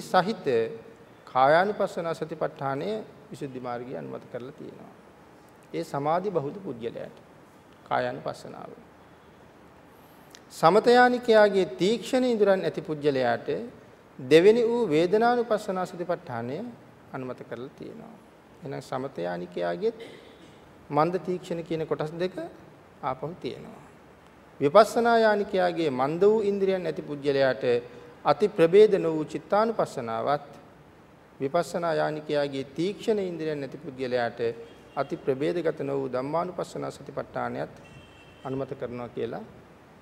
නිමිති සහිත කායානුපස්සන සතිපට්ඨානය විසුද්ධි මාර්ගය අනුමත කරලා තියෙනවා. ඒ සමාධි බහුද පුද්ගලයාට කායානුපස්සනාව. සමතයානිකයාගේ තීක්ෂණ ඉදරන් ඇති පුද්ගලයාට දෙවෙනි වූ වේදනානුපස්සනා සතිපට්ඨානය අනුමත කරලා තියෙනවා. එහෙනම් සමතයානිකයාගේ මන්ද තීක්ෂණ කියන කොටස් දෙක ආපහු තියෙනවා. විපස්සනා යානිකයාගේ මන්ද වූ ඉන්ද්‍රියන් ඇති පුජ්‍යලයට අති ප්‍රභේදන වූ චිත්තානුපස්සනාවත් විපස්සනා යානිකයාගේ තීක්ෂණ ඉන්ද්‍රියන් ඇති පුජ්‍යලයට අති ප්‍රභේදගත නො වූ ධම්මානුපස්සනා සතිපට්ඨානයත් අනුමත කරනවා කියලා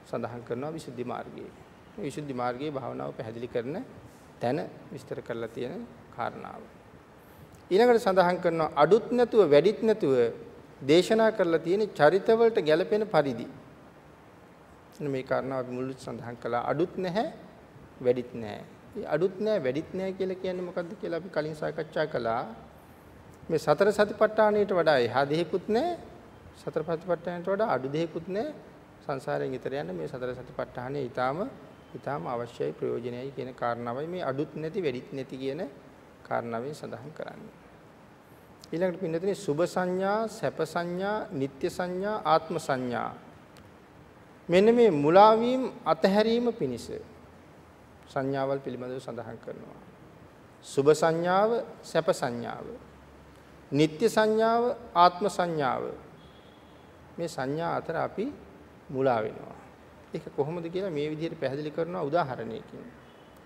සඳහන් කරනවා විසුද්ධි මාර්ගයේ. මේ විසුද්ධි මාර්ගයේ භාවනාව පැහැදිලි කරන තැන විස්තර කරලා තියෙන කාරණාව. ඊළඟට සඳහන් කරනවා අඩුත් නැතුව වැඩිත් නැතුව දේශනා කරලා තියෙන චරිතවලට ගැළපෙන පරිදි මේ කාරණාව අපි මුලින් සඳහන් කළා අඩුත් නැහැ වැඩිත් නැහැ. මේ අඩුත් නැහැ වැඩිත් නැහැ කියලා කියන්නේ මොකද්ද කියලා අපි කලින් සාකච්ඡා කළා. මේ සතර සතිපට්ඨානයට වඩා එහා දෙහිකුත් නැහැ. සතර සතිපට්ඨානයට වඩා අඩු දෙහිකුත් නැහැ. සංසාරයෙන් ඈතර යන්න මේ සතර සතිපට්ඨානය ඊටාම ඊටාම අවශ්‍යයි ප්‍රයෝජනයයි කියන කාරණාවයි මේ අඩුත් නැති වැඩිත් නැති කියන කාරණාවෙන් සඳහන් කරන්නේ. ඊළඟට පින්නතනේ සුභ සංඥා, සැප සංඥා, නিত্য සංඥා, ආත්ම සංඥා මෙන්න මේ මුලා වීම අතහැරීම පිණිස සංඥාවල් පිළිබඳව සඳහන් කරනවා. සුභ සංඥාව, සැප සංඥාව, නিত্য සංඥාව, ආත්ම සංඥාව. මේ සංඥා අතර අපි මුලා වෙනවා. ඒක කොහොමද කියලා මේ විදිහට පැහැදිලි කරනවා උදාහරණයකින්.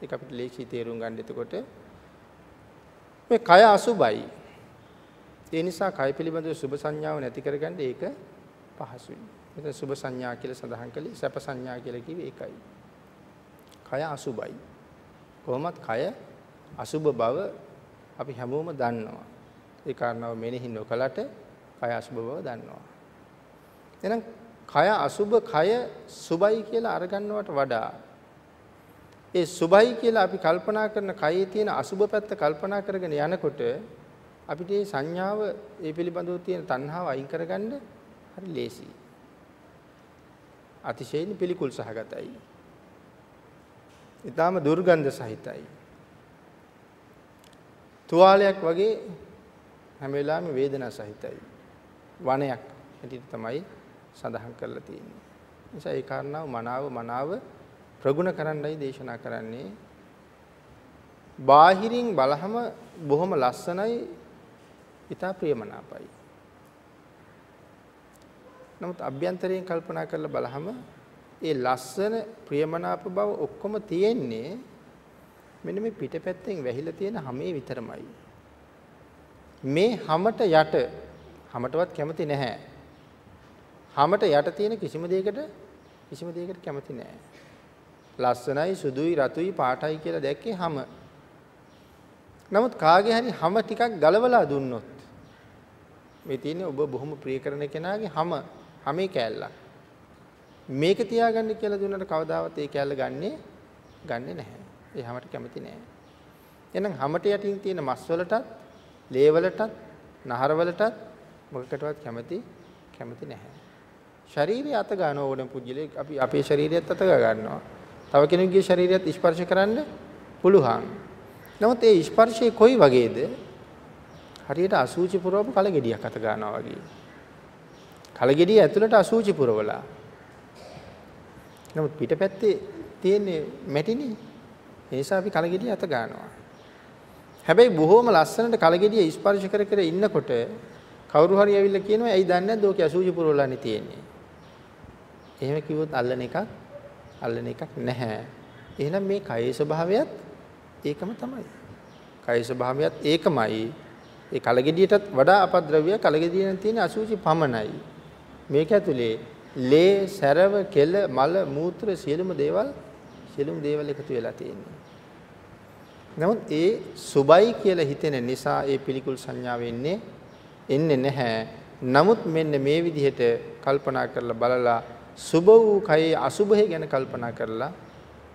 ඒක අපිට ලේසි තේරුම් ගන්න. එතකොට මේ කය අසුබයි. ඒ නිසා කය පිළිබඳව සුභ සංඥාව නැති කරගන්න ඒක පහසුයි. මෙතන සුභ සංඥා කියලා සඳහන් කළේ සැප සංඥා කියලා කිව්වේ ඒකයි. කය අසුබයි. කොහොමත් කය අසුබ බව අපි හැමෝම දන්නවා. ඒ කාරණාව මෙනෙහි නොකලට කය අසුබ බව දන්නවා. එහෙනම් කය අසුබ කය සුබයි කියලා අරගන්නවට වඩා ඒ සුබයි කියලා අපි කල්පනා කරන කයේ තියෙන අසුබ පැත්ත කල්පනා කරගෙන යනකොට අපිට මේ සංඥාව ඒ පිළිබඳව තියෙන තණ්හාව අයින් කරගන්න හරි ලේසියි. අතිශයින් පිළිකුල් සහගතයි. ඊටාම දුර්ගන්ධ සහිතයි. තුවාලයක් වගේ හැම වෙලාවෙම වේදනා සහිතයි. වනයක් හැටියට තමයි සඳහන් කරලා තියෙන්නේ. නිසා ඒ කාරණාව මනාව මනාව ප්‍රගුණ කරන්නයි දේශනා කරන්නේ. බාහිරින් බලහම බොහොම ලස්සනයි, ඊට ප්‍රියමනාපයි. නමුත් අභ්‍යන්තරයෙන් කල්පනා කරලා බලහම ඒ ලස්සන ප්‍රියමනාප බව ඔක්කොම තියෙන්නේ මෙන්න මේ පිටපැත්තෙන් වැහිලා තියෙන හැමේ විතරමයි. මේ හැමට යට හැමටවත් කැමති නැහැ. හැමට යට තියෙන කිසිම දෙයකට කිසිම දෙයකට කැමති නැහැ. ලස්සනයි සුදුයි රතුයි පාටයි කියලා දැක්කේ හැම. නමුත් කාගේ හරි හැම ටිකක් ගලවලා දුන්නොත් මේ තියෙන්නේ ඔබ බොහොම ප්‍රිය කරන කෙනාගේ හැම හැමේ කෑල්ලක්. මේක තියාගන්න කියලා දුන්නට කවදාවත් ඒ කෑල්ල ගන්නෙ ගන්නෙ නැහැ. ඒ හැමට කැමති නැහැ. එහෙනම් හැමට යටින් තියෙන මස් වලටත්, ලේ වලටත්, නහර වලටත් මොකකටවත් කැමති කැමති නැහැ. ශරීරය අත ගන්න ඕන පුජ්‍යලේ අපි අපේ ශරීරයත් අත ගන්නවා. තව කෙනෙකුගේ ශරීරයත් ස්පර්ශ කරන්න පුළුවන්. නමුත් ඒ ස්පර්ශය කොයි වගේද? හරියට අසූචි පුරවපු කලගෙඩියක් අත ගන්නවා වගේ. කලගෙඩිය ඇතුළට අසූචි පුරවලා. නමුත් පිටපැත්තේ තියෙන්නේ මැටිනේ. ඒ නිසා අපි කලගෙඩිය අත ගන්නවා. හැබැයි බොහොම ලස්සනට කලගෙඩිය ස්පර්ශ කර කර ඉන්නකොට කවුරු හරි ඇවිල්ලා කියනවා ඇයි දන්නේ නැද්ද ඔකේ අසූචි පුරවලානේ තියෙන්නේ. එහෙම කිව්වොත් අල්ලන එකක් අල්ලන එකක් නැහැ. එහෙනම් මේ කයේ ස්වභාවයත් ඒකම තමයි. කයේ ස්වභාවයත් ඒකමයි. ඒ කලගෙඩියටත් වඩා අපද්‍රව්‍ය කලගෙඩියෙන් තියෙන අසුචි පමණයි. මේක ඇතුලේ ලේ, සැරව, කෙල, මල, මූත්‍ර සියලුම දේවල් සියලුම දේවල් එකතු වෙලා තියෙනවා. නමුත් ඒ සුබයි කියලා හිතෙන නිසා ඒ පිළිකුල් සංඥාව එන්නේ එන්නේ නැහැ. නමුත් මෙන්න මේ විදිහට කල්පනා කරලා බලලා සුබ වූ කයේ අසුබය ගැන කල්පනා කරලා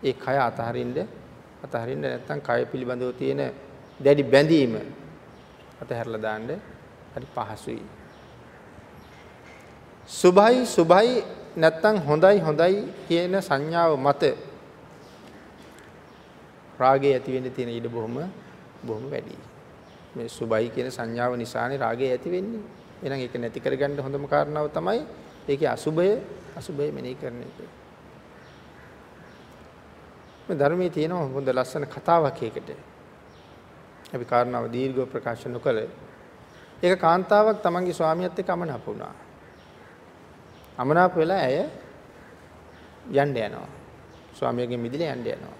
ඒ කය අතහරින්න අතහරින්න නැත්නම් කය පිළිබඳව තියෙන දැඩි බැඳීම අතහැරලා දාන්න හරි පහසුයි. සුභයි සුභයි නැත්තම් හොඳයි හොඳයි කියන සංඥාව මත රාගය ඇති වෙන්න තියෙන ඉඩ බොහොම බොහොම වැඩි. මේ සුබයි කියන සංඥාව නිසානේ රාගය ඇති වෙන්නේ. එහෙනම් ඒක නැති කරගන්න හොඳම කාරණාව තමයි ඒකේ අසුබය අසුබය මෙනෙහි කරන එක. මේ ධර්මයේ තියෙන හොඳ ලස්සන කතාවක් ඒකට. අපි කාරණාව දීර්ඝව ප්‍රකාශ නොකළ ඒක කාන්තාවක් තමන්ගේ ස්වාමියාත් එක්ක අමනාප වුණා. අමනාප වෙලා ඇය යන්න යනවා. ස්වාමියාගෙන් මිදලා යන්න යනවා.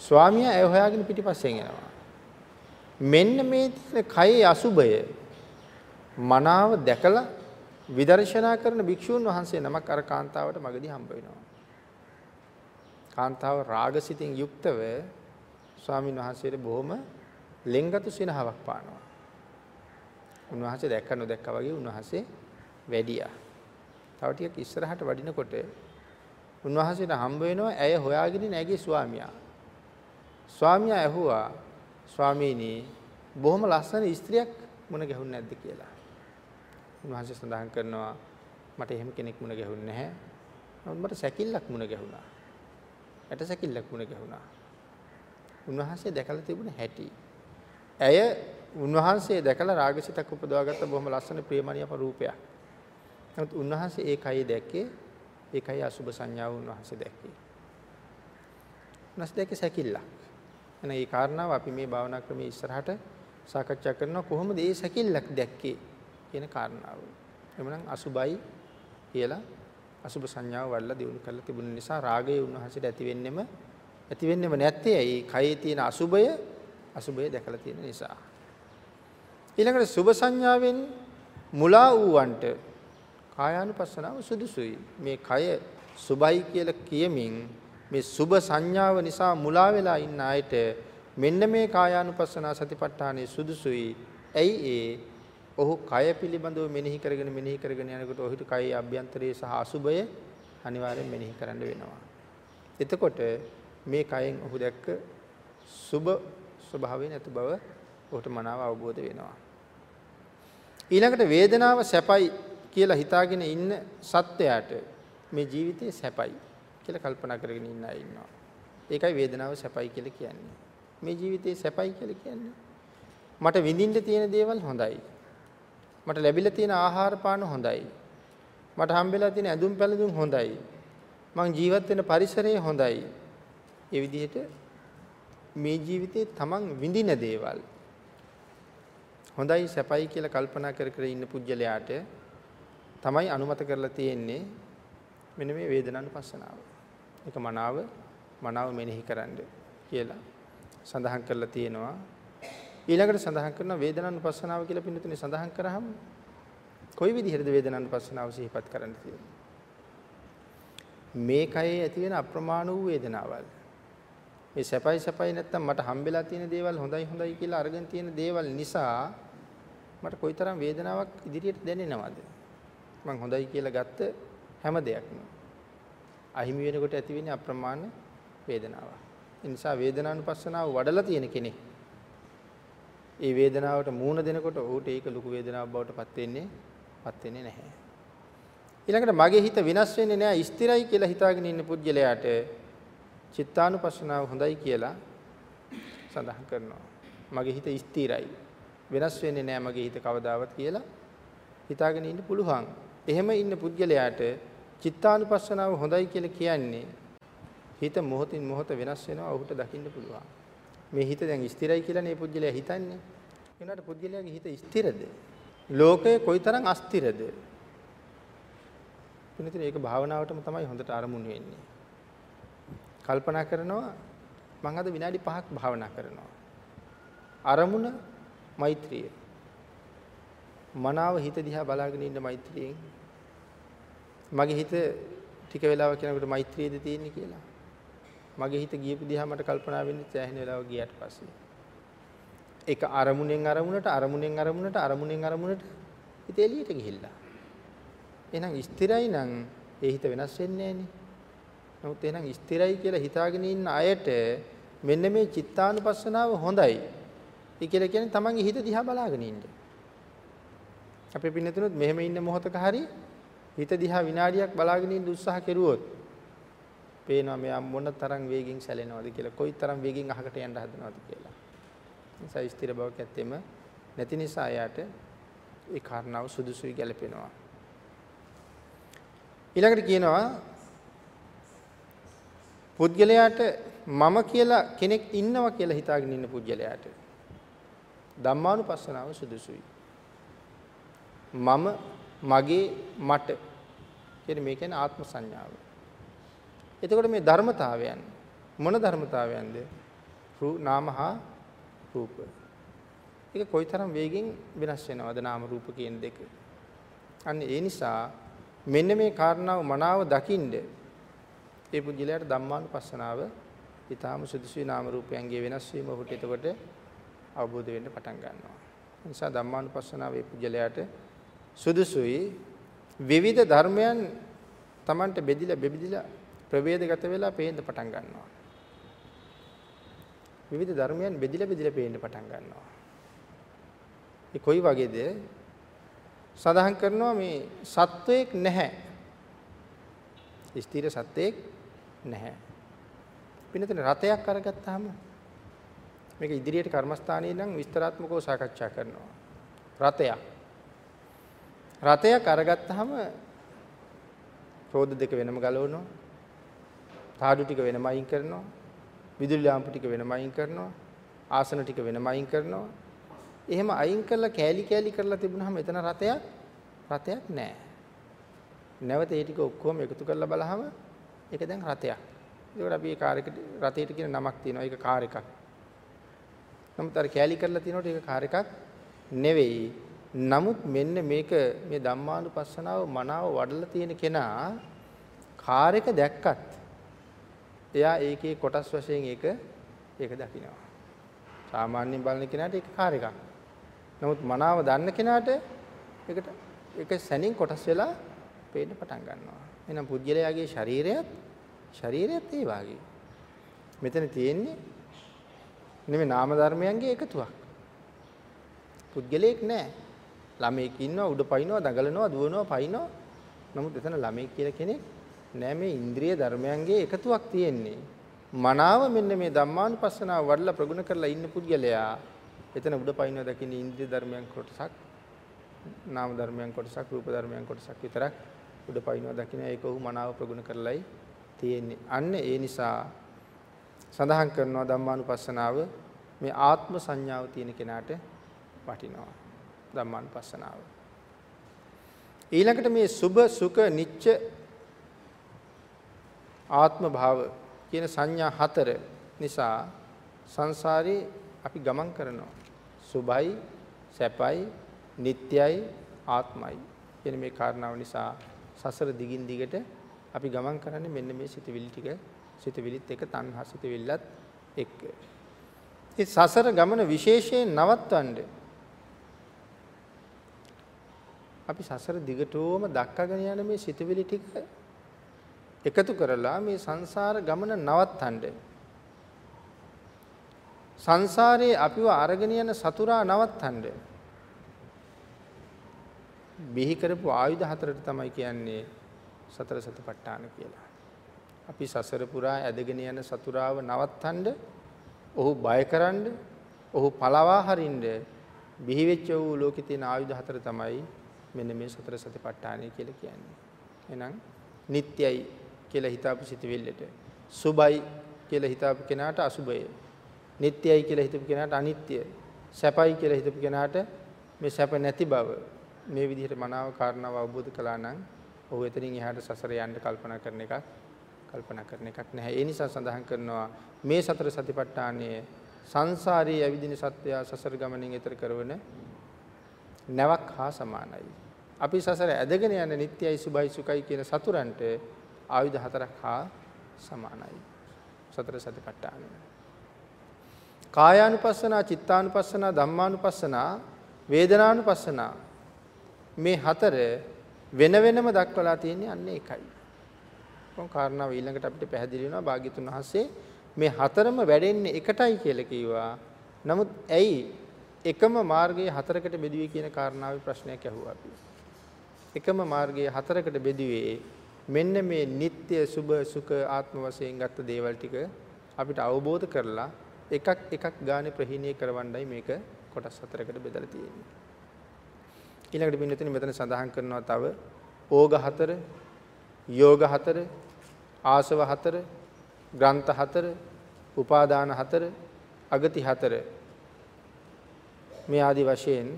ස්වාමියා ඇය හොයාගෙන පිටිපස්සෙන් යනවා. මෙන්න මේ තියෙන කයේ අසුබය මනාව දැකලා විදර්ශනා කරන භික්ෂූන් වහන්සේ නමක් අර කාන්තාවට මගදී හම්බ වෙනවා. කාන්තාව රාගසිතින් යුක්තව ස්වාමීන් වහන්සේට බොහොම ලෙන්ගතු සිනහවක් පානවා. උන්වහන්සේ දැක්ක නොදැක්කා වගේ උන්වහන්සේ වැඩියා. තව ටිකක් ඉස්සරහට වඩිනකොට උන්වහන්සේට හම්බ වෙනවා ඇය හොයාගෙන නැගී ස්වාමියා. ස්වාමියා ඇහුවා ස්වාමීනි බොහොම ලස්සන ස්ත්‍රියක් මුණ ගැහුන්නේ නැද්ද කියලා. උන්වහන්සේ සඳහන් කරනවා මට එහෙම කෙනෙක් මුණ ගැහුන්නේ නැහැ. නමුත් මට සැකිල්ලක් මුණ ගැහුණා. ඇට සැකිල්ලක් මුණ ගැහුණා. උන්වහන්සේ දැකලා තිබුණ හැටි. ඇය උන්වහන්සේ දැකලා රාගසිතක් උපදවාගත්ත බොහොම ලස්සන ප්‍රේමණීය රූපයක්. නමුත් උන්වහන්සේ ඒ කයි දැක්කේ ඒ කයි අසුබ සංඥාව උන්වහන්සේ දැක්කේ. උන්වහන්සේ දැක්කේ සැකිල්ලක්. එහෙනම් මේ කාරණාව අපි මේ භාවනා ක්‍රමයේ ඉස්සරහට සාකච්ඡා කරනවා කොහොමද මේ සැකිල්ලක් දැක්කේ කියන කාරණාව. එමනම් අසුබයි කියලා අසුබ සංඥාව වඩලා දිනු කරලා තිබුණ නිසා රාගය උන්වහන්සේට ඇති වෙන්නෙම ඇති වෙන්නෙම නැත්තේ ඇයි? කයේ තියෙන අසුබය අසුබය දැකලා තියෙන නිසා. ඊළඟට සුබ සංඥාවෙන් මුලා වූවන්ට කායානුපස්සනාව සුදුසුයි. මේ කය සුබයි කියලා කියමින් මේ සුබ සංඥාව නිසා මුලා වෙලා ඉන්න අයට මෙන්න මේ කායානුපස්සනා සතිපට්ඨානයේ සුදුසුයි. ඇයි ඒ ඔහු කය පිළිබඳව මෙනෙහි කරගෙන මෙනෙහි කරගෙන යනකොට ඔහුට කයේ අභ්‍යන්තරයේ සහ අසුබය අනිවාර්යෙන් මෙනෙහි කරන්න වෙනවා. එතකොට මේ කයෙන් ඔහු දැක්ක සුබ ස්වභාවය නැති බව ඔහුට මනාව අවබෝධ වෙනවා. ඊළඟට වේදනාව සැපයි කියලා හිතාගෙන ඉන්න සත්වයාට මේ ජීවිතේ සැපයි කියලා කල්පනා කරගෙන ඉන්න අය ඉන්නවා. ඒකයි වේදනාව සැපයි කියලා කියන්නේ. මේ ජීවිතේ සැපයි කියලා කියන්නේ. මට විඳින්න තියෙන දේවල් හොඳයි. මට ලැබිලා තියෙන ආහාර පාන හොඳයි. මට හම්බෙලා තියෙන ඇඳුම් පැළඳුම් හොඳයි. මං ජීවත් වෙන පරිසරය හොඳයි. ඒ විදිහට මේ ජීවිතේ තමන් විඳින දේවල් හොඳයි සැපයි කියලා කල්පනා කර කර ඉන්න පුජ්‍යලයාට තමයි අනුමත කරලා තියෙන්නේ මෙන්න මේ වේදනානුපස්සනාව. ඒක මනාව මනාව මෙනෙහි කරන්න කියලා සඳහන් කරලා තියෙනවා. ඊළඟට සඳහන් කරන වේදනානුපස්සනාව කියලා පින්නතුනේ සඳහන් කරාම කොයි විදිහටද වේදනානුපස්සනාව සිහිපත් කරන්න තියෙන්නේ? මේ කයේ ඇති වෙන අප්‍රමාණ වූ වේදනාවල්. මේ සැපයි සැපයි නැත්තම් මට හම්බෙලා තියෙන දේවල් හොඳයි හොඳයි කියලා අරගෙන තියෙන දේවල් නිසා මට කොයිතරම් වේදනාවක් ඉදිරියට දැනෙනවද? මං හොඳයි කියලා ගත්ත හැම දෙයක්ම අහිමි වෙනකොට ඇති වෙන්නේ අප්‍රමාණ වේදනාවක්. ඒ නිසා වේදනානුපස්සනාව වඩලා තියෙන කෙනෙක් ඒ වේදනාවට මූණ දෙනකොට ඔහුට ඒක ලොකු වේදනාවක් බවට පත් වෙන්නේ පත් වෙන්නේ නැහැ. ඊළඟට මගේ හිත විනාශ වෙන්නේ නැහැ ස්ථිරයි කියලා හිතාගෙන ඉන්න පුජ්‍යලයාට චිත්තානුපස්සනාව හොඳයි කියලා සඳහන් කරනවා. මගේ හිත ස්ථිරයි. වෙනස් වෙන්නේ නැහැ මගේ හිත කවදාවත් කියලා හිතාගෙන ඉන්න පුළුවන්. එහෙම ඉන්න පුද්ගලයාට චිත්තානුපස්සනාව හොඳයි කියලා කියන්නේ හිත මොහොතින් මොහොත වෙනස් වෙනවා ඔහුට දකින්න පුළුවන්. මේ හිත දැන් ස්ථිරයි කියලා නේ පුද්ගලයා හිතන්නේ. ඒනට පුද්ගලයාගේ හිත ස්ථිරද? ලෝකය කොයිතරම් අස්ථිරද? එනිතින් ඒක භාවනාවටම තමයි හොඳට අරමුණු වෙන්නේ. කල්පනා කරනවා මම අද විනාඩි 5ක් භාවනා කරනවා. අරමුණ මෛත්‍රිය. මනාව හිත දිහා බලාගෙන ඉන්න මෛත්‍රියෙන් මගේ හිත ටික වෙලාවක් යනකොට මෛත්‍රියද තියෙන්නේ කියලා. මගේ හිත ගියපු දිහා මට කල්පනා වෙන්නේ සෑහෙන වෙලාවක් ගියාට පස්සේ. ඒක අරමුණෙන් අරමුණට අරමුණෙන් අරමුණට අරමුණෙන් අරමුණට හිත එළියට ගිහිල්ලා. එහෙනම් ස්ථිරයි නම් ඒ හිත වෙනස් වෙන්නේ නැහනේ. නමුත් එහෙනම් ස්ථිරයි කියලා හිතාගෙන ඉන්න අයට මෙන්න මේ චිත්තානුපස්සනාව හොඳයි. ඒ කියලා කියන්නේ තමන්ගේ හිත දිහා බලාගෙන ඉන්න. අපි පින්නතුනොත් මෙහෙම ඉන්න මොහොතක හරි හිත දිහා විනාඩියක් බලාගෙන ඉන්න උත්සාහ කෙරුවොත් පේනවා මෙයා මොන තරම් වේගෙන් සැලෙනවද කියලා, කොයි තරම් වේගෙන් අහකට යන්න හදනවද කියලා. නිසා ස්ථිර බවක් ඇත්තෙම නැති නිසා එයාට ඒ කාරණාව සුදුසුයි ගැලපෙනවා. ඊළඟට කියනවා පුද්ගලයාට මම කියලා කෙනෙක් ඉන්නවා කියලා හිතාගෙන ඉන්න පුද්ගලයාට ධම්මානුපස්සනාව සුදුසුයි. මම මගේ මට කියන මේ කියන්නේ ආත්ම සංඥාව. එතකොට මේ ධර්මතාවයන් මොන ධර්මතාවයන්ද? නාමහා රූප. ඒක කොයිතරම් වේගෙන් වෙනස් වෙනවද නාම රූප කියන දෙක. අන්න ඒ නිසා මෙන්න මේ කාරණාව මනාව දකින්ද ඒ පුජ්‍යලයට ධම්මානුපස්සනාව ඊටාම සුදුසුයි නාම රූපයන්ගේ වෙනස් වීම ඔහුට එතකොට අවබෝධ වෙන්න පටන් ගන්නවා. ඒ නිසා ධම්මානුපස්සනාව ඒ පුජ්‍යලයට සුදුසුයි විවිධ ධර්මයන් Tamanට බෙදිලා බෙබිදිලා ප්‍රවේදගත වෙලා පේන්න පටන් ගන්නවා. විවිධ ධර්මයන් බෙදිලා බෙදිලා පේන්න පටන් ගන්නවා. ඒ කොයි වගේද? සඳහන් කරනවා මේ සත්වයක් නැහැ. ස්ථිර සත්වයක් නැහැ. පින්නතන රතයක් අරගත්තාම මේක ඉදිරියට කර්මස්ථානයේ නම් විස්තරාත්මකව සාකච්ඡා කරනවා. රතයක්. රතයක් අරගත්තාම රෝද දෙක වෙනම ගලවනවා. තාඩු ටික වෙනම අයින් කරනවා. විදුලි ලාම්පු ටික වෙනම අයින් කරනවා. ආසන ටික වෙනම අයින් කරනවා. එහෙම අයින් කරලා කෑලි කෑලි කරලා තිබුණාම එතන රතයක් රතයක් නැහැ. නැවත ඒ ටික ඔක්කොම එකතු කරලා බලහම ඒක දැන් රතයක්. ඒකට අපි ඒ කාර් එකට රතේට කියන නමක් තියෙනවා. ඒක කාර් එකක්. නමුත් අර කෑලි කරලා තිනකොට ඒක කාර් එකක් නෙවෙයි. නමුත් මෙන්න මේක මේ ධම්මානුපස්සනාව මනාව වඩලා තියෙන කෙනා කාර් එක දැක්කත් එයා ඒකේ කොටස් වශයෙන් ඒක ඒක දකිනවා. සාමාන්‍යයෙන් බලන කෙනාට ඒක කාර් එකක්. නමුත් මනාව දන්න කෙනාට ඒකට ඒක සැනින් කොටස් වෙලා පේන්න පටන් ගන්නවා. එහෙනම් පුද්ගලයාගේ ශරීරයත් ශරීරයත් ඒ වාගේ. මෙතන තියෙන්නේ නෙමෙයි නාම ධර්මයන්ගේ එකතුවක්. පුද්ගලයෙක් නෑ. ළමයෙක් ඉන්නවා උඩ පයින්නවා දඟලනවා දුවනවා පයින්නවා. නමුත් එතන ළමයෙක් කියලා කෙනෙක් නෑ මේ ඉන්ද්‍රිය ධර්මයන්ගේ එකතුවක් තියෙන්නේ. මනාව මෙන්න මේ ධම්මානුපස්සනාව වඩලා ප්‍රගුණ කරලා ඉන්න පුද්ගලයා එතන උඩ පයින්ව දකින්න ඉන්ද්‍රිය ධර්මයන් කොටසක් නාම ධර්මයන් කොටසක් රූප ධර්මයන් කොටසක් විතරක් උඩ පයින්ව දකින්න ඒක ඔහු මනාව ප්‍රගුණ කරලයි තියෙන්නේ. අන්න ඒ නිසා සඳහන් කරනවා ධම්මානුපස්සනාව මේ ආත්ම සංඥාව තියෙන කෙනාට වටිනවා. ධම්මානුපස්සනාව. ඊළඟට මේ සුභ සුඛ නිච්ච ආත්ම භාව කියන සංඥා හතර නිසා සංසාරේ අපි ගමන් කරනවා. සුභයි, සැපයි, නිට්ටයයි, ආත්මයි කියන මේ කාරණාව නිසා සසර දිගින් දිගට අපි ගමන් කරන්නේ මෙන්න මේ සිතවිලි ටික සිතවිලිත් එක තණ්හා සිතවිල්ලත් එක්ක. ඒ සසර ගමන විශේෂයෙන් නවත්වන්න අපි සසර දිගටම දක්කගෙන යන මේ සිතවිලි ටික එකතු කරලා මේ සංසාර ගමන නවත්තන්න සංසාරේ අපිව අරගෙන යන සතුරා නවත්තන්න බිහි කරපු ආයුධ හතරට තමයි කියන්නේ සතර සතිපට්ඨාන කියලා. අපි සසර පුරා ඇදගෙන යන සතුරාව නවත්තන්න ඔහු බයකරන්න ඔහු පළවා හරින්න බිහි වෙච්ච වූ ලෝකේ තියෙන ආයුධ හතර තමයි මෙන්න මේ සතර සතිපට්ඨානය කියලා කියන්නේ. එහෙනම් නිට්යයි කියලා හිතාපු සිතවිල්ලට සුබයි කියලා හිතාපු කෙනාට අසුබය නිට්යයි කියලා හිතපු කෙනාට අනිත්‍ය සැපයි කියලා හිතපු කෙනාට මේ සැප නැති බව මේ විදිහට මනාව කාරණාව අවබෝධ කළා නම් ඔහු එතනින් එහාට සසර යන්න කල්පනා කරන එකක් කල්පනා කරන එකක් නැහැ. ඒ නිසා සඳහන් කරනවා මේ සතර සතිපට්ඨානයේ සංසාරයේ ඇවිදින සත්‍යය සසර ගමනින් එතර කරන නැවක් හා සමානයි. අපි සසර ඇදගෙන යන නිට්යයි සුභයි සුඛයි කියන සතුරන්ට ආයුධ හතරක් හා සමානයි. සතර සතිපට්ඨානය. කායානුපස්සනා, චිත්තානුපස්සනා, ධම්මානුපස්සනා, වේදනානුපස්සනා මේ හතර වෙන වෙනම දක්වලා තියෙන්නේ අන්න ඒකයි. කොහොම කාරණාව ඊළඟට අපිට පැහැදිලි වෙනවා භාග්‍යතුන් වහන්සේ මේ හතරම වැඩෙන්නේ එකටයි කියලා කිව්වා. නමුත් ඇයි එකම මාර්ගයේ හතරකට බෙදුවේ කියන කාරණාවේ ප්‍රශ්නයක් ඇහුවා අපි. එකම මාර්ගයේ හතරකට බෙදුවේ මෙන්න මේ නিত্য සුභ සුඛ ආත්ම වශයෙන් ගත්ත දේවල් ටික අපිට අවබෝධ කරලා එකක් එකක් ගානේ ප්‍රහීණය කරවන්නයි මේක කොටස් හතරකට බෙදලා තියෙන්නේ. ඊළඟට පින්නතුනි මෙතන සඳහන් කරනවා තව ඕග හතර, යෝග හතර, ආසව හතර, ග්‍රන්ථ හතර, උපාදාන හතර, අගති හතර මේ ආදි වශයෙන්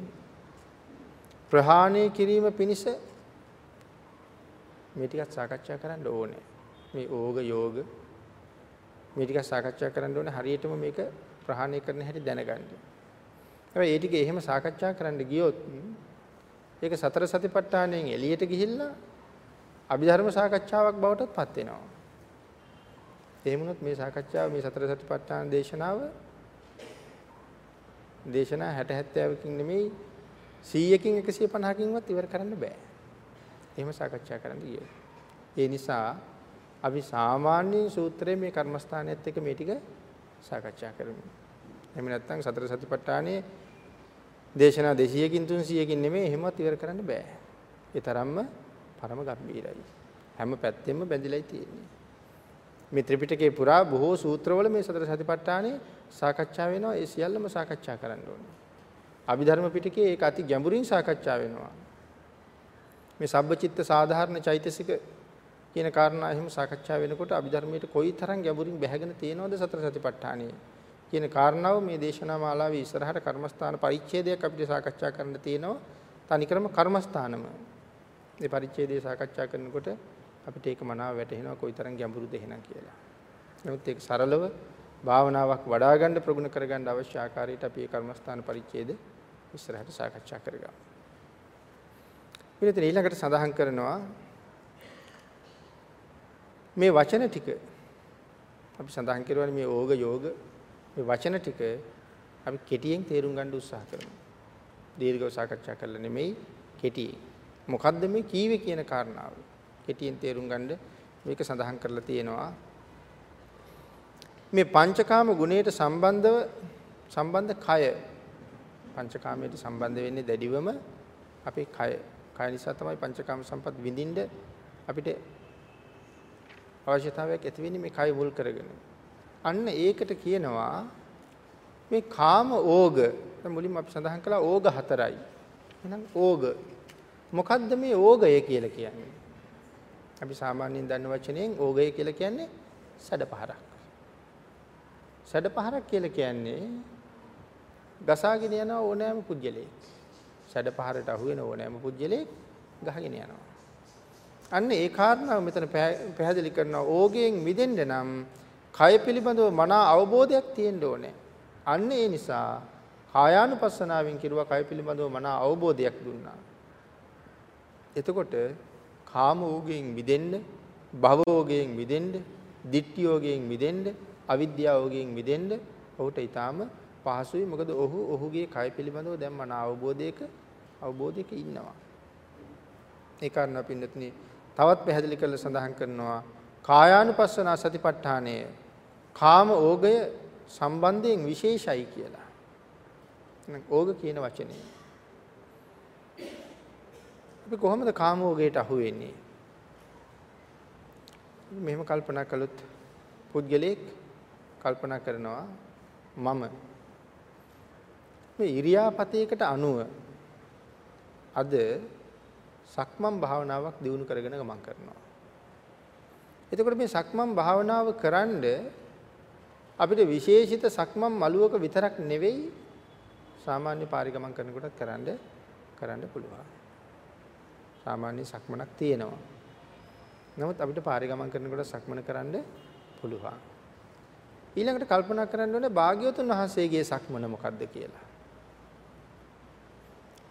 ප්‍රහාණය කිරීම පිණිස මේ ටිකත් සාකච්ඡා කරන්න ඕනේ. මේ ඕග යෝග මේ ටික සාකච්ඡා කරන්න ඕනේ හරියටම මේක ප්‍රහාණය කරන හැටි දැනගන්න. හැබැයි ඒ ටික එහෙම සාකච්ඡා කරන්න ගියොත් ඒක සතර සතිපට්ඨානයෙන් එළියට ගිහිල්ලා අභිධර්ම සාකච්ඡාවක් බවටත් පත් වෙනවා. එහෙම වුණොත් මේ සාකච්ඡාව මේ සතර සතිපට්ඨාන දේශනාව දේශනා 60 70කින් නෙමෙයි 100කින් 150කින්වත් ඉවර කරන්න බෑ. එහෙම සාකච්ඡා කරන්න ගියොත්. ඒ නිසා අපි සාමාන්‍ය සූත්‍රයේ මේ කර්මස්ථානයත් එක්ක මේ ටික සාකච්ඡා කරමු. එහෙම නැත්නම් සතර සතිපට්ඨානයේ දේශනා 200කින් 300කින් නෙමෙයි එහෙමත් ඉවර කරන්න බෑ. ඒ තරම්ම පරම ගම්බීරයි. හැම පැත්තෙම බැඳිලායි තියෙන්නේ. මේ ත්‍රිපිටකේ පුරා බොහෝ සූත්‍රවල මේ සතර සතිපට්ඨානේ සාකච්ඡා වෙනවා. ඒ සියල්ලම සාකච්ඡා කරන්න ඕනේ. අභිධර්ම පිටකේ ඒක අති ගැඹුරින් සාකච්ඡා වෙනවා. මේ සබ්බචිත්ත සාධාරණ චෛතසික කියන කාරණා එහෙම සාකච්ඡා වෙනකොට අභිධර්මයට කොයි තරම් ගැඹුරින් බැහැගෙන තියෙනවද සතර සතිපට්ඨානිය කියන කාරණාව මේ දේශනා මාලාවේ ඉස්සරහට කර්මස්ථාන පරිච්ඡේදයක් අපිට සාකච්ඡා කරන්න තියෙනවා තනිකරම කර්මස්ථානම මේ පරිච්ඡේදය සාකච්ඡා කරනකොට අපිට ඒක මනාව වැටහෙනවා කොයි තරම් ගැඹුරුද එහෙනම් කියලා. නමුත් ඒක සරලව භාවනාවක් වඩා ගන්න ප්‍රගුණ කරගන්න අවශ්‍ය ආකාරයට අපි මේ කර්මස්ථාන පරිච්ඡේද ඉස්සරහට සාකච්ඡා කරගමු. ඊළඟට ඊළඟට සඳහන් කරනවා මේ වචන ටික අපි සඳහන් කරුවානේ මේ ඕග යෝග මේ වචන ටික අපි කෙටියෙන් තේරුම් ගන්න උත්සාහ කරමු. දීර්ඝව සාකච්ඡා කරලා නෙමෙයි කෙටියෙන්. මොකද්ද මේ කීවේ කියන කාරණාව? කෙටියෙන් තේරුම් ගන්න මේක සඳහන් කරලා තියෙනවා. මේ පංචකාම ගුණයට සම්බන්ධව සම්බන්ධ කය පංචකාමයට සම්බන්ධ වෙන්නේ දැඩිවම අපේ කය. කය නිසා තමයි පංචකාම සම්පත් විඳින්න අපිට අවශ්‍යතාවයක් ඇති වෙන්නේ මේ කය මුල් කරගෙන. අන්න ඒකට කියනවා මේ කාම ඕග. මුලින්ම අපි සඳහන් කළා ඕග හතරයි. එහෙනම් ඕග. මොකද්ද මේ ඕගය කියලා කියන්නේ? අපි සාමාන්‍යයෙන් දන්න වචනයෙන් ඕගය කියලා කියන්නේ සැඩපහරක්. සැඩපහරක් කියලා කියන්නේ ගසාගෙන යන ඕනෑම පුජ්‍යලයක්. සැඩපහරට අහු වෙන ඕනෑම පුජ්‍යලයක් ගහගෙන යනවා. අන්න ඒ කාරණාව මෙතන පැහැදිලි කරනවා ඕගයෙන් මිදෙන්න නම් කය පිළිබඳව මනා අවබෝධයක් තියෙන්න ඕනේ. අන්න ඒ නිසා කායානුපස්සනාවෙන් කිරුවා කය පිළිබඳව මනා අවබෝධයක් දුන්නා. එතකොට කාම ඕගයෙන් මිදෙන්න, භව ඕගයෙන් මිදෙන්න, ditthi ඕගයෙන් මිදෙන්න, අවිද්‍යාව ඕගයෙන් මිදෙන්න ඔහුට ඊටාම පහසුයි. මොකද ඔහු ඔහුගේ කය පිළිබඳව දැන් මනා අවබෝධයක අවබෝධයක ඉන්නවා. ඒ කාරණා පින්නතුනේ තවත් පැහැදිලි කරලා සඳහන් කරනවා කායානුපස්සන සතිපට්ඨානය කාම ඕගය සම්බන්ධයෙන් විශේෂයි කියලා. ඕග කියන වචනේ. අපි කොහොමද කාම ඕගයට අහු වෙන්නේ? මෙහෙම කල්පනා කළොත් පුද්ගලයෙක් කල්පනා කරනවා මම මේ ඉරියාපතේකට අනුව අද සක්මන් භාවනාවක් දියුණු කරගෙන ගමන් කරනවා. එතකොට මේ සක්මන් භාවනාව කරන්ඩ අපිට විශේෂිත සක්මන් මළුවක විතරක් නෙවෙයි සාමාන්‍ය පාරි ගමන් කරනකොටත් කරන්න කරන්න පුළුවන්. සාමාන්‍ය සක්මනක් තියෙනවා. නමුත් අපිට පාරි ගමන් කරනකොට සක්මන කරන්න පුළුවන්. ඊළඟට කල්පනා කරන්න ඕනේ භාග්‍යවතුන් වහන්සේගේ සක්මන මොකද්ද කියලා.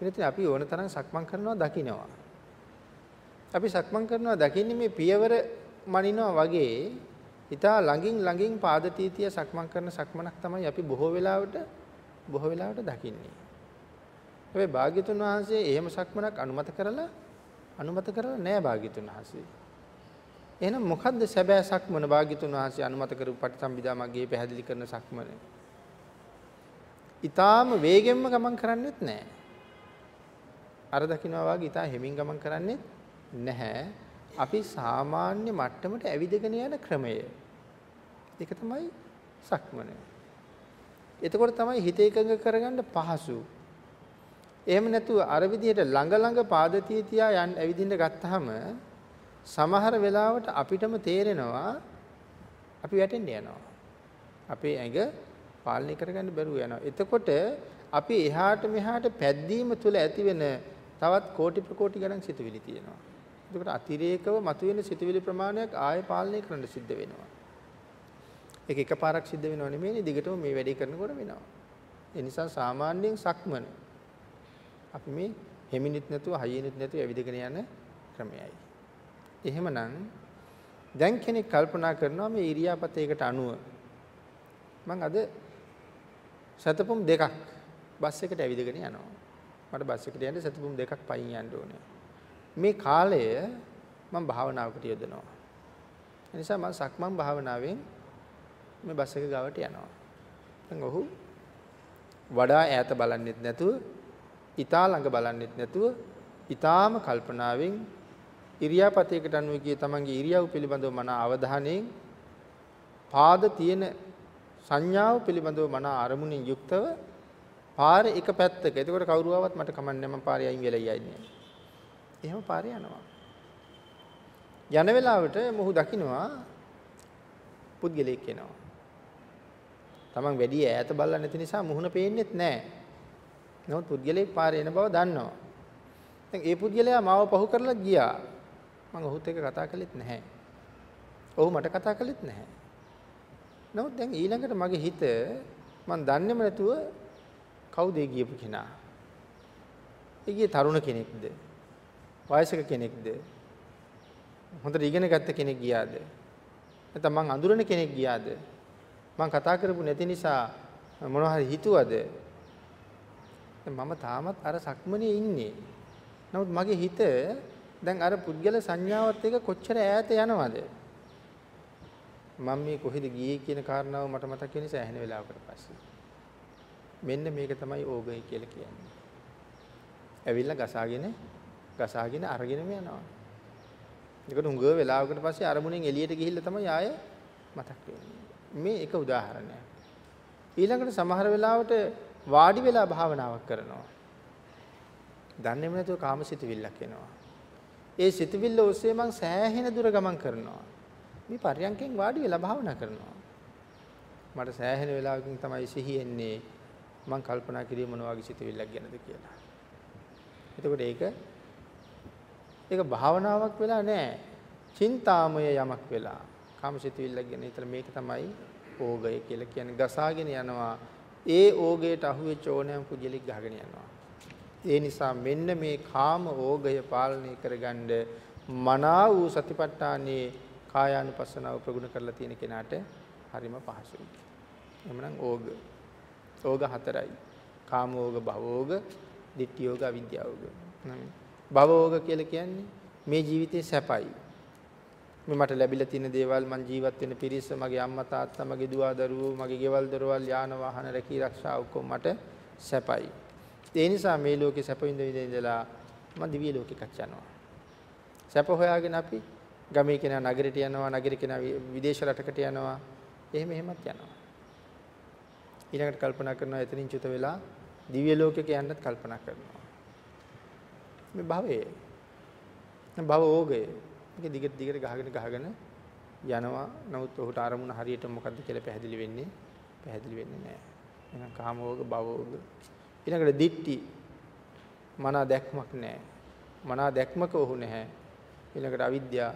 ඉතින් අපි ඕන තරම් සක්මන් කරනවා දකින්නවා. අපි සක්මන් කරනවා දකින්නේ මේ පියවර මනිනවා වගේ ඊටා ළඟින් ළඟින් පාදටීතිය සක්මන් කරන සක්මනක් තමයි අපි බොහෝ වෙලාවට බොහෝ වෙලාවට දකින්නේ. හැබැයි භාග්‍යතුන් වහන්සේ එහෙම සක්මනක් අනුමත කරලා අනුමත කරලා නෑ භාග්‍යතුන් වහන්සේ. එහෙනම් මොකද්ද සැබෑ සක්මන භාග්‍යතුන් වහන්සේ අනුමත කරපු පටිසම්භිදා මග්ගේ පැහැදිලි කරන සක්මන? ඊටාම වේගෙන්ම ගමන් කරන්නේත් නෑ. අර දකින්නවා වගේ ඊටා හෙමින් ගමන් කරන්නේත් නැහැ. අපි සාමාන්‍ය මට්ටමට ඇවිදගෙන යන ක්‍රමය. ඒක තමයි සක්මන. එතකොට තමයි හිත එකඟ කරගන්න පහසු. එහෙම නැතුව අර විදිහට ළඟ ළඟ පාදතිය තියා යන් ඇවිදින්න ගත්තාම සමහර වෙලාවට අපිටම තේරෙනවා අපි වැටෙන්න යනවා. අපේ ඇඟ පාලනය කරගන්න බැරුව යනවා. එතකොට අපි එහාට මෙහාට පැද්දීම තුළ ඇතිවෙන තවත් කෝටි ප්‍රකෝටි ගණන් සිතුවිලි තියෙනවා. එතකොට අතිරේකව මතුවෙන සිතුවිලි ප්‍රමාණයක් ආයෙ පාලනය කරන්න සිද්ධ වෙනවා. ඒක එකපාරක් සිද්ධ වෙනව නෙමෙයිනේ දිගටම මේ වැඩේ කරනකොට වෙනවා. ඒ නිසා සාමාන්‍යයෙන් සක්මන අපි මේ හෙමිනිත් නැතුව හයියෙනිත් නැතුව ඇවිදගෙන යන ක්‍රමයයි. එහෙමනම් දැන් කෙනෙක් කල්පනා කරනවා මේ ඉරියාපතේකට අනුව මම අද සතපුම් දෙකක් බස් එකට ඇවිදගෙන යනවා. මට බස් එකට යන්න සතපුම් දෙකක් පයින් යන්න ඕනේ. මේ කාලය මම භාවනාවකට යොදනවා. ඒ නිසා මම සක්මන් භාවනාවෙන් මේ බස් එක ගාවට යනවා. දැන් ඔහු වඩා ඈත බලන්නෙත් නැතුව, ඊටා ළඟ බලන්නෙත් නැතුව, ඊටාම කල්පනාවෙන් ඉරියාපතයකට අනුව ගිය තමන්ගේ ඉරියව් පිළිබඳව මන අවධානයෙන් පාද තියෙන සංඥාව පිළිබඳව මන අරමුණින් යුක්තව පාරේ එක පැත්තක. එතකොට කවුරු ආවත් මට කමන්නේ මම පාරේ අයින් වෙලා යන්නේ. එහෙම පාරේ යනවා. යන වෙලාවට මොහු දකින්නවා පුද්ගලයෙක් එනවා. Taman වැඩි ඈත බලලා නැති නිසා මුහුණ පේන්නේත් නැහැ. නමුත් පුද්ගලයෙක් පාරේ එන බව දන්නවා. දැන් ඒ පුද්ගලයා මාව පහු කරලා ගියා. මම ඔහුත් එක්ක කතා කළෙත් නැහැ. ඔහු මට කතා කළෙත් නැහැ. නමුත් දැන් ඊළඟට මගේ හිත මම දන්නේම නැතුව කවුද ඒ ගියපු කෙනා? ඒ ගියේ තරුණ කෙනෙක්ද? වයසක කෙනෙක්ද? හොඳට ඉගෙන ගත්ත කෙනෙක් ගියාද? නැත්නම් මං අඳුරන කෙනෙක් ගියාද? මං කතා කරපු නැති නිසා මොනවා හරි හිතුවද? මම තාමත් අර සක්මනේ ඉන්නේ. නමුත් මගේ හිත දැන් අර පුද්ගල සංඥාවත් එක කොච්චර ඈත යනවද? මම මේ කොහෙද ගියේ කියන කාරණාව මට මතක් වෙන නිසා ඇහෙන වෙලාවකට පස්සේ. මෙන්න මේක තමයි ඕගය කියලා කියන්නේ. ඇවිල්ලා ගසාගෙන ගසාගෙන අරගෙනම යනවා. ඒකට උඟ වෙලාවකට පස්සේ අරමුණෙන් එළියට ගිහිල්ලා තමයි ආය මතක් වෙන්නේ. මේ එක උදාහරණයක්. ඊළඟට සමහර වෙලාවට වාඩි වෙලා භාවනාවක් කරනවා. දන්නේම නැතුව කාමසිතවිල්ලක් එනවා. ඒ සිතවිල්ල ඔස්සේ මං සෑහෙන දුර ගමන් කරනවා. මේ පර්යංකෙන් වාඩි වෙලා භාවනා කරනවා. මට සෑහෙන වෙලාවකින් තමයි සිහි එන්නේ මං කල්පනා කිරීම මොන වගේ සිතවිල්ලක් ගැනද කියලා. එතකොට ඒක ඒක භාවනාවක් වෙලා නැහැ. චින්තාමය යමක් වෙලා. කාමසිතවිල්ලක් ගැන හිතලා මේක තමයි ඕගය කියලා කියන්නේ ගසාගෙන යනවා. ඒ ඕගයට අහුවෙච්ච ඕනෑම පුජලික් ගහගෙන යනවා. ඒ නිසා මෙන්න මේ කාම ඕගය පාලනය කරගන්න මනා වූ සතිපට්ඨානයේ කායානුපස්සනාව ප්‍රගුණ කරලා තියෙන කෙනාට හරිම පහසුයි. එhmenan ඕග. ඕග හතරයි. කාම ඕග, භව ඕග, ditthi ඕග, අවිද්‍යා ඕග. භව ඕග කියලා කියන්නේ මේ ජීවිතේ සැපයි. මේ මට ලැබිලා තියෙන දේවල් මං ජීවත් වෙන පිරිස, මගේ අම්මා තාත්තා, මගේ දුව දරුවෝ, මගේ ගෙවල් දොරවල්, යාන වාහන රැකී ආරක්ෂා ඔක්කොම මට සැපයි. ඒ නිසා මේ ලෝකේ සැප විඳ විඳ ඉඳලා මම දිව්‍ය ලෝකෙකට යනවා. සැප හොයාගෙන අපි ගමේ කෙනා නගරයට යනවා, නගර කෙනා විදේශ රටකට යනවා. එහෙම එහෙමත් යනවා. ඊළඟට කල්පනා කරනවා එතනින් චුත වෙලා දිව්‍ය ලෝකෙක යන්නත් කල්පනා කරනවා. මේ භවයේ භව ඕගය. මේක දිගට දිගට ගහගෙන ගහගෙන යනවා. නමුත් ඔහුට අරමුණ හරියට මොකද්ද කියලා පැහැදිලි වෙන්නේ පැහැදිලි වෙන්නේ නැහැ. එහෙනම් කාමෝග භවෝග ඊළඟට දිට්ටි මනා දැක්මක් නැහැ. මනා දැක්මක ඔහු නැහැ. ඊළඟට අවිද්‍යාව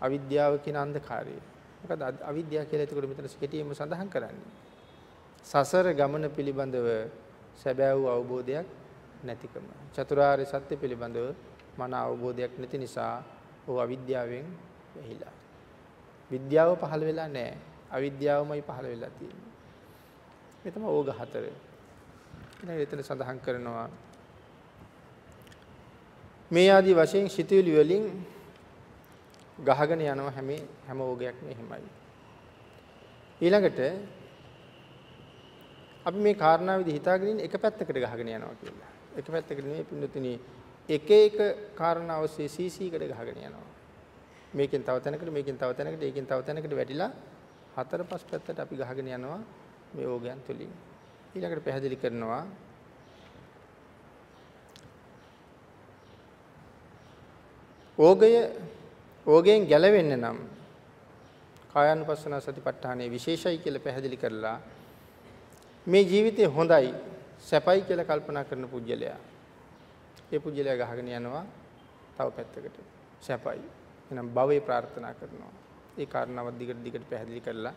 අවිද්‍යාව කියන අන්ධකාරය. මොකද අවිද්‍යාව කියලා එතකොට මෙතන කෙටියෙන්ම සඳහන් කරන්නේ. සසර ගමන පිළිබඳව සැබෑ වූ අවබෝධයක් නැතිකම. චතුරාර්ය සත්‍ය පිළිබඳව මන අවබෝධයක් නැති නිසා ඔහු අවිද්‍යාවෙන් වැහිලා. විද්‍යාව පහළ වෙලා නැහැ. අවිද්‍යාවමයි පහළ වෙලා තියෙන්නේ. මේ තමයි ඕග හතර. ඊළඟ එතන සඳහන් කරනවා මේ ආදී වශයෙන් සිතුවිලි වලින් ගහගෙන යනවා හැම හැම ඕගයක්ම එහෙමයි. ඊළඟට අපි මේ කාරණාව විදි හිතාගෙන ඉන්නේ එක පැත්තකට ගහගෙන යනවා කියලා. එක පැත්තකට නෙවෙයි පින්නතුනි එක එක කාරණා ඔස්සේ සීසීකට ගහගෙන යනවා. මේකෙන් තව තැනකට මේකෙන් තව තැනකට ඒකෙන් තව තැනකට වැටිලා හතර පහ පැත්තට අපි ගහගෙන යනවා මේ ඕගයන් තුලින්. ඊළඟට පැහැදිලි කරනවා ඕගය ඕගයෙන් ගැලවෙන්න නම් කායानुපස්සන සතිපට්ඨානයේ විශේෂයි කියලා පැහැදිලි කරලා මේ ජීවිතේ හොඳයි සැපයි කියලා කල්පනා කරන පුජ්‍යලයා. ඒ පුජ්‍යලයා ගහගෙන යනවා තව පැත්තකට. සැපයි. එහෙනම් භවයේ ප්‍රාර්ථනා කරනවා. ඒ කාරණාව දිගට දිගට පැහැදිලි කරලා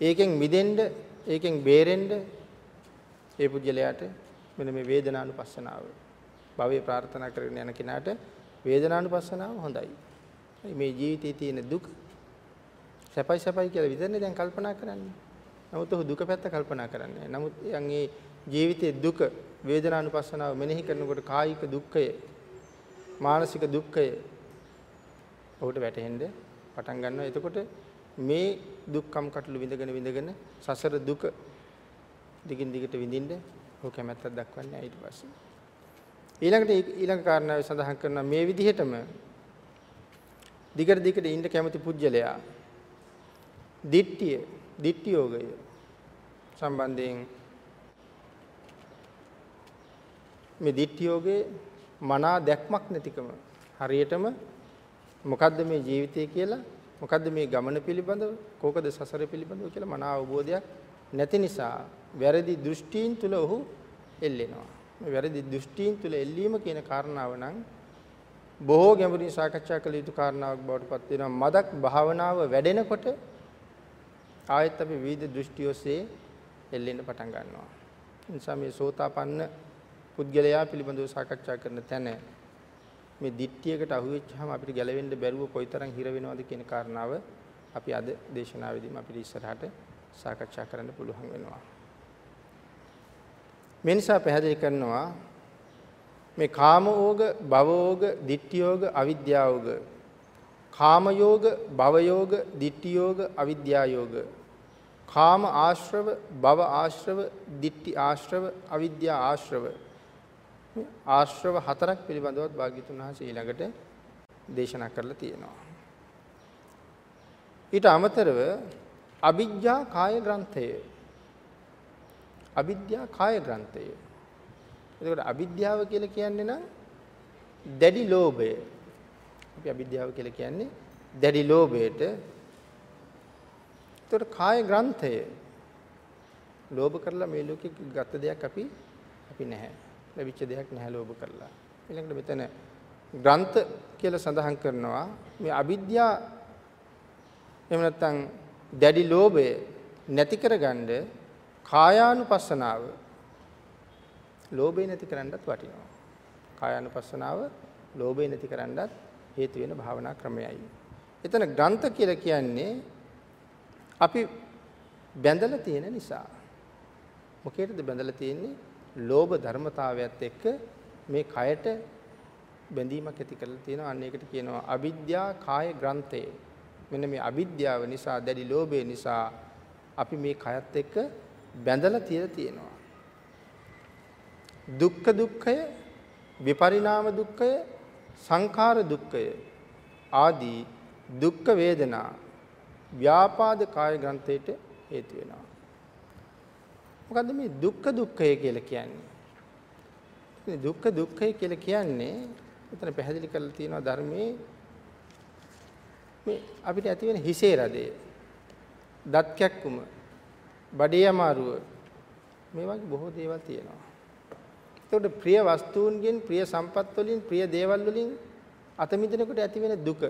ඒකෙන් මිදෙන්න ඒකෙන් බේරෙන්න ඒ පුජ්‍යලයාට මෙන්න මේ වේදනානුපස්සනාව භවයේ ප්‍රාර්ථනා කරගෙන යන කෙනාට වේදනානුපස්සනාව හොඳයි. මේ ජීවිතයේ තියෙන දුක සැපයි සැපයි කියලා විතරනේ දැන් කල්පනා කරන්නේ. නමුත් ඔහු දුක පැත්ත කල්පනා කරන්නේ. නමුත් යන් ඒ ජීවිතයේ දුක වේදනානුපස්සනාව මෙනෙහි කරනකොට කායික දුක්ඛය මානසික දුක්ඛය ඔහුට වැටහෙන්න පටන් ගන්නවා. එතකොට මේ දුක්ඛම් කටළු විඳගෙන විඳගෙන සසර දුක දිගින් දිගට විඳින්න ඔහු කැමැත්තක් දක්වන්නේ ඊට පස්සේ. ඊළඟට ඊළඟ කාරණාව සඳහන් කරනවා මේ විදිහටම දිගට දිගට ඉන්න කැමති පුජ්‍යලයා දිට්ඨිය දිට්ඨි යෝගය සම්බන්ධයෙන් මේ දිට්ඨි යෝගේ මනා දැක්මක් නැතිකම හරියටම මොකද්ද මේ ජීවිතය කියලා මොකද්ද මේ ගමන පිළිබඳව කෝකද සසර පිළිබඳව කියලා මනා අවබෝධයක් නැති නිසා වැරදි දෘෂ්ටීන් තුල ඔහු එල්ලෙනවා මේ වැරදි දෘෂ්ටීන් තුල එල්ලීම කියන කාරණාව නම් බොහෝ ගැඹුරින් සාකච්ඡා කළ යුතු කාරණාවක් බවට පත් වෙනවා. මදක් භාවනාව වැඩෙනකොට ආයෙත් අපි විවිධ දෘෂ්ටි ඔස්සේ එල්ලෙන්න පටන් ගන්නවා. නිසා මේ සෝතාපන්න පුද්ගලයා පිළිබඳව සාකච්ඡා කරන තැන මේ දිට්ඨියකට අහු වෙච්චාම අපිට ගැලවෙන්න බැරුව කොයිතරම් හිර වෙනවද කියන කාරණාව අපි අද දේශනාවේදීම අපිට ඉස්සරහට සාකච්ඡා කරන්න පුළුවන් වෙනවා. මේ නිසා පැහැදිලි කරනවා මේ කාමෝග, භවෝග, ditthියෝග, අවිද්‍යාවෝග. කාමයෝග, භවයෝග, ditthියෝග, අවිද්‍යායෝග. කාම ආශ්‍රව, භව ආශ්‍රව, ditthි ආශ්‍රව, අවිද්‍යා ආශ්‍රව. ආශ්‍රව හතරක් පිළිබඳවත් භාග්‍යතුන් වහන්සේ ඊළඟට දේශනා කරලා තියෙනවා. ඊට අමතරව අවිජ්ජා කාය ග්‍රන්ථය අවිද්‍යා කාය ග්‍රන්ථය. එතකොට අවිද්‍යාව කියලා කියන්නේ නම් දැඩි ලෝභය. අපි අවිද්‍යාව කියලා කියන්නේ දැඩි ලෝභයට. එතකොට කාය ග්‍රන්ථය. ලෝභ කරලා මේ ලෝකෙ ගත දෙයක් අපි අපි නැහැ. ලැබිච්ච දෙයක් නැහැ ලෝභ කරලා. ඊළඟට මෙතන ග්‍රන්ථ කියලා සඳහන් කරනවා මේ අවිද්‍යා එහෙම නැත්නම් දැඩි ලෝභය නැති කරගන්න කායානුපස්සනාව ලෝභය නැති කරන්නත් වටිනවා. කායානුපස්සනාව ලෝභය නැති කරන්නත් හේතු වෙන භාවනා ක්‍රමයයි. එතන ග්‍රන්ථ කියලා කියන්නේ අපි බැඳලා තියෙන නිසා. මොකේද බැඳලා තියෙන්නේ? ලෝභ ධර්මතාවයත් එක්ක මේ කයට බැඳීමක් ඇති කරලා තියෙනවා. අන්න ඒකට කියනවා අවිද්‍යා කාය ග්‍රන්ථය. මෙන්න මේ අවිද්‍යාව නිසා, දැඩි ලෝභය නිසා අපි මේ කයත් එක්ක බැඳලා තියලා තියෙනවා. දුක්ඛ දුක්ඛය, විපරිණාම දුක්ඛය, සංඛාර දුක්ඛය ආදී දුක්ඛ වේදනා ව්‍යාපාද කාය ග්‍රන්ථයට හේතු වෙනවා. මොකද්ද මේ දුක්ඛ දුක්ඛය කියලා කියන්නේ? මේ දුක්ඛ දුක්ඛය කියලා කියන්නේ මෙතන පැහැදිලි කරලා තියෙනවා ධර්මයේ මේ අපිට ඇති වෙන හිසේ රදය දත් කැක්කුම බඩේ අමාරුව මේ වගේ බොහෝ දේවල් තියෙනවා. එතකොට ප්‍රිය වස්තුන්ගෙන් ප්‍රිය සම්පත් වලින් ප්‍රිය දේවල් වලින් අත මිදෙනකොට ඇති වෙන දුක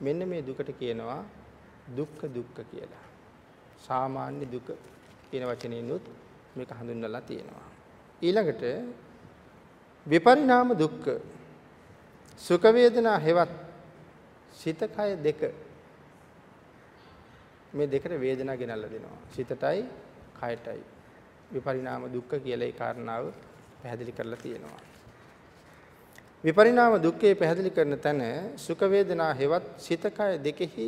මෙන්න මේ දුකට කියනවා දුක්ඛ දුක්ඛ කියලා. සාමාන්‍ය දුක කියන වචනේනොත් මේක හඳුන්වලා තියෙනවා. ඊළඟට විපරිණාම දුක්ඛ සුඛ වේදනා හෙවත් සිත කය දෙක මේ දෙකට වේදනා ගෙනල්ලා දෙනවා. සිතටයි කයටයි. විපරිණාම දුක්ඛ කියලා ඒ කාරණාව පැහැදිලි කරලා තියෙනවා. විපරිණාම දුක්ඛේ පැහැදිලි කරන තැන සුඛ වේදනා හෙවත් සිත කය දෙකෙහි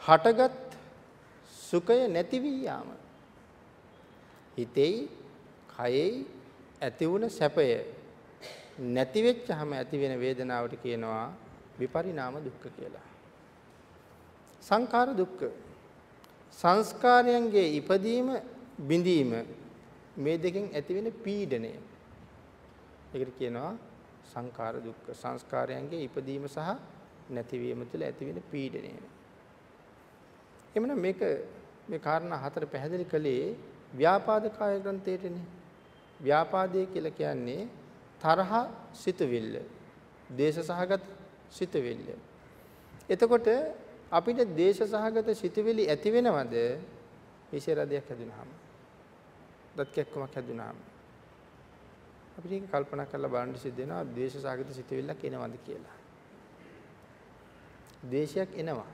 හටගත් සුඛය නැති වී යාම. හිතෙයි කයෙයි ඇති වුණ සැපය නැති වෙච්චාම ඇති වෙන වේදනාවට කියනවා විපරිණාම දුක්ඛ කියලා. සංඛාර දුක්ඛ. සංස්කාරයන්ගේ ඉපදීම බිඳීම මේ දෙකෙන් ඇති වෙන පීඩණය. ඒකට කියනවා සංඛාර දුක්ඛ. සංස්කාරයන්ගේ ඉපදීම සහ නැතිවීම තුළ ඇති වෙන පීඩණය. එමනම් මේක මේ කාරණා හතර පැහැදිලි කළේ ව්‍යාපාද කාය ග්‍රන්ථයේනේ. ව්‍යාපාදයේ කියලා කියන්නේ තරහ සිතවිල්ල. දේශ සහගත සිතවිල්ල. එතකොට අපිට දේශ සහගත සිතවිලි ඇති වෙනවද? විශේෂ හැදුනහම. දත් කැක්කමක් හැදුනහම. අපිට ඒක කල්පනා කරලා බලන්න සිද්ධ වෙනවා දේශ සහගත සිතවිල්ලක් එනවද කියලා. දේශයක් එනවා.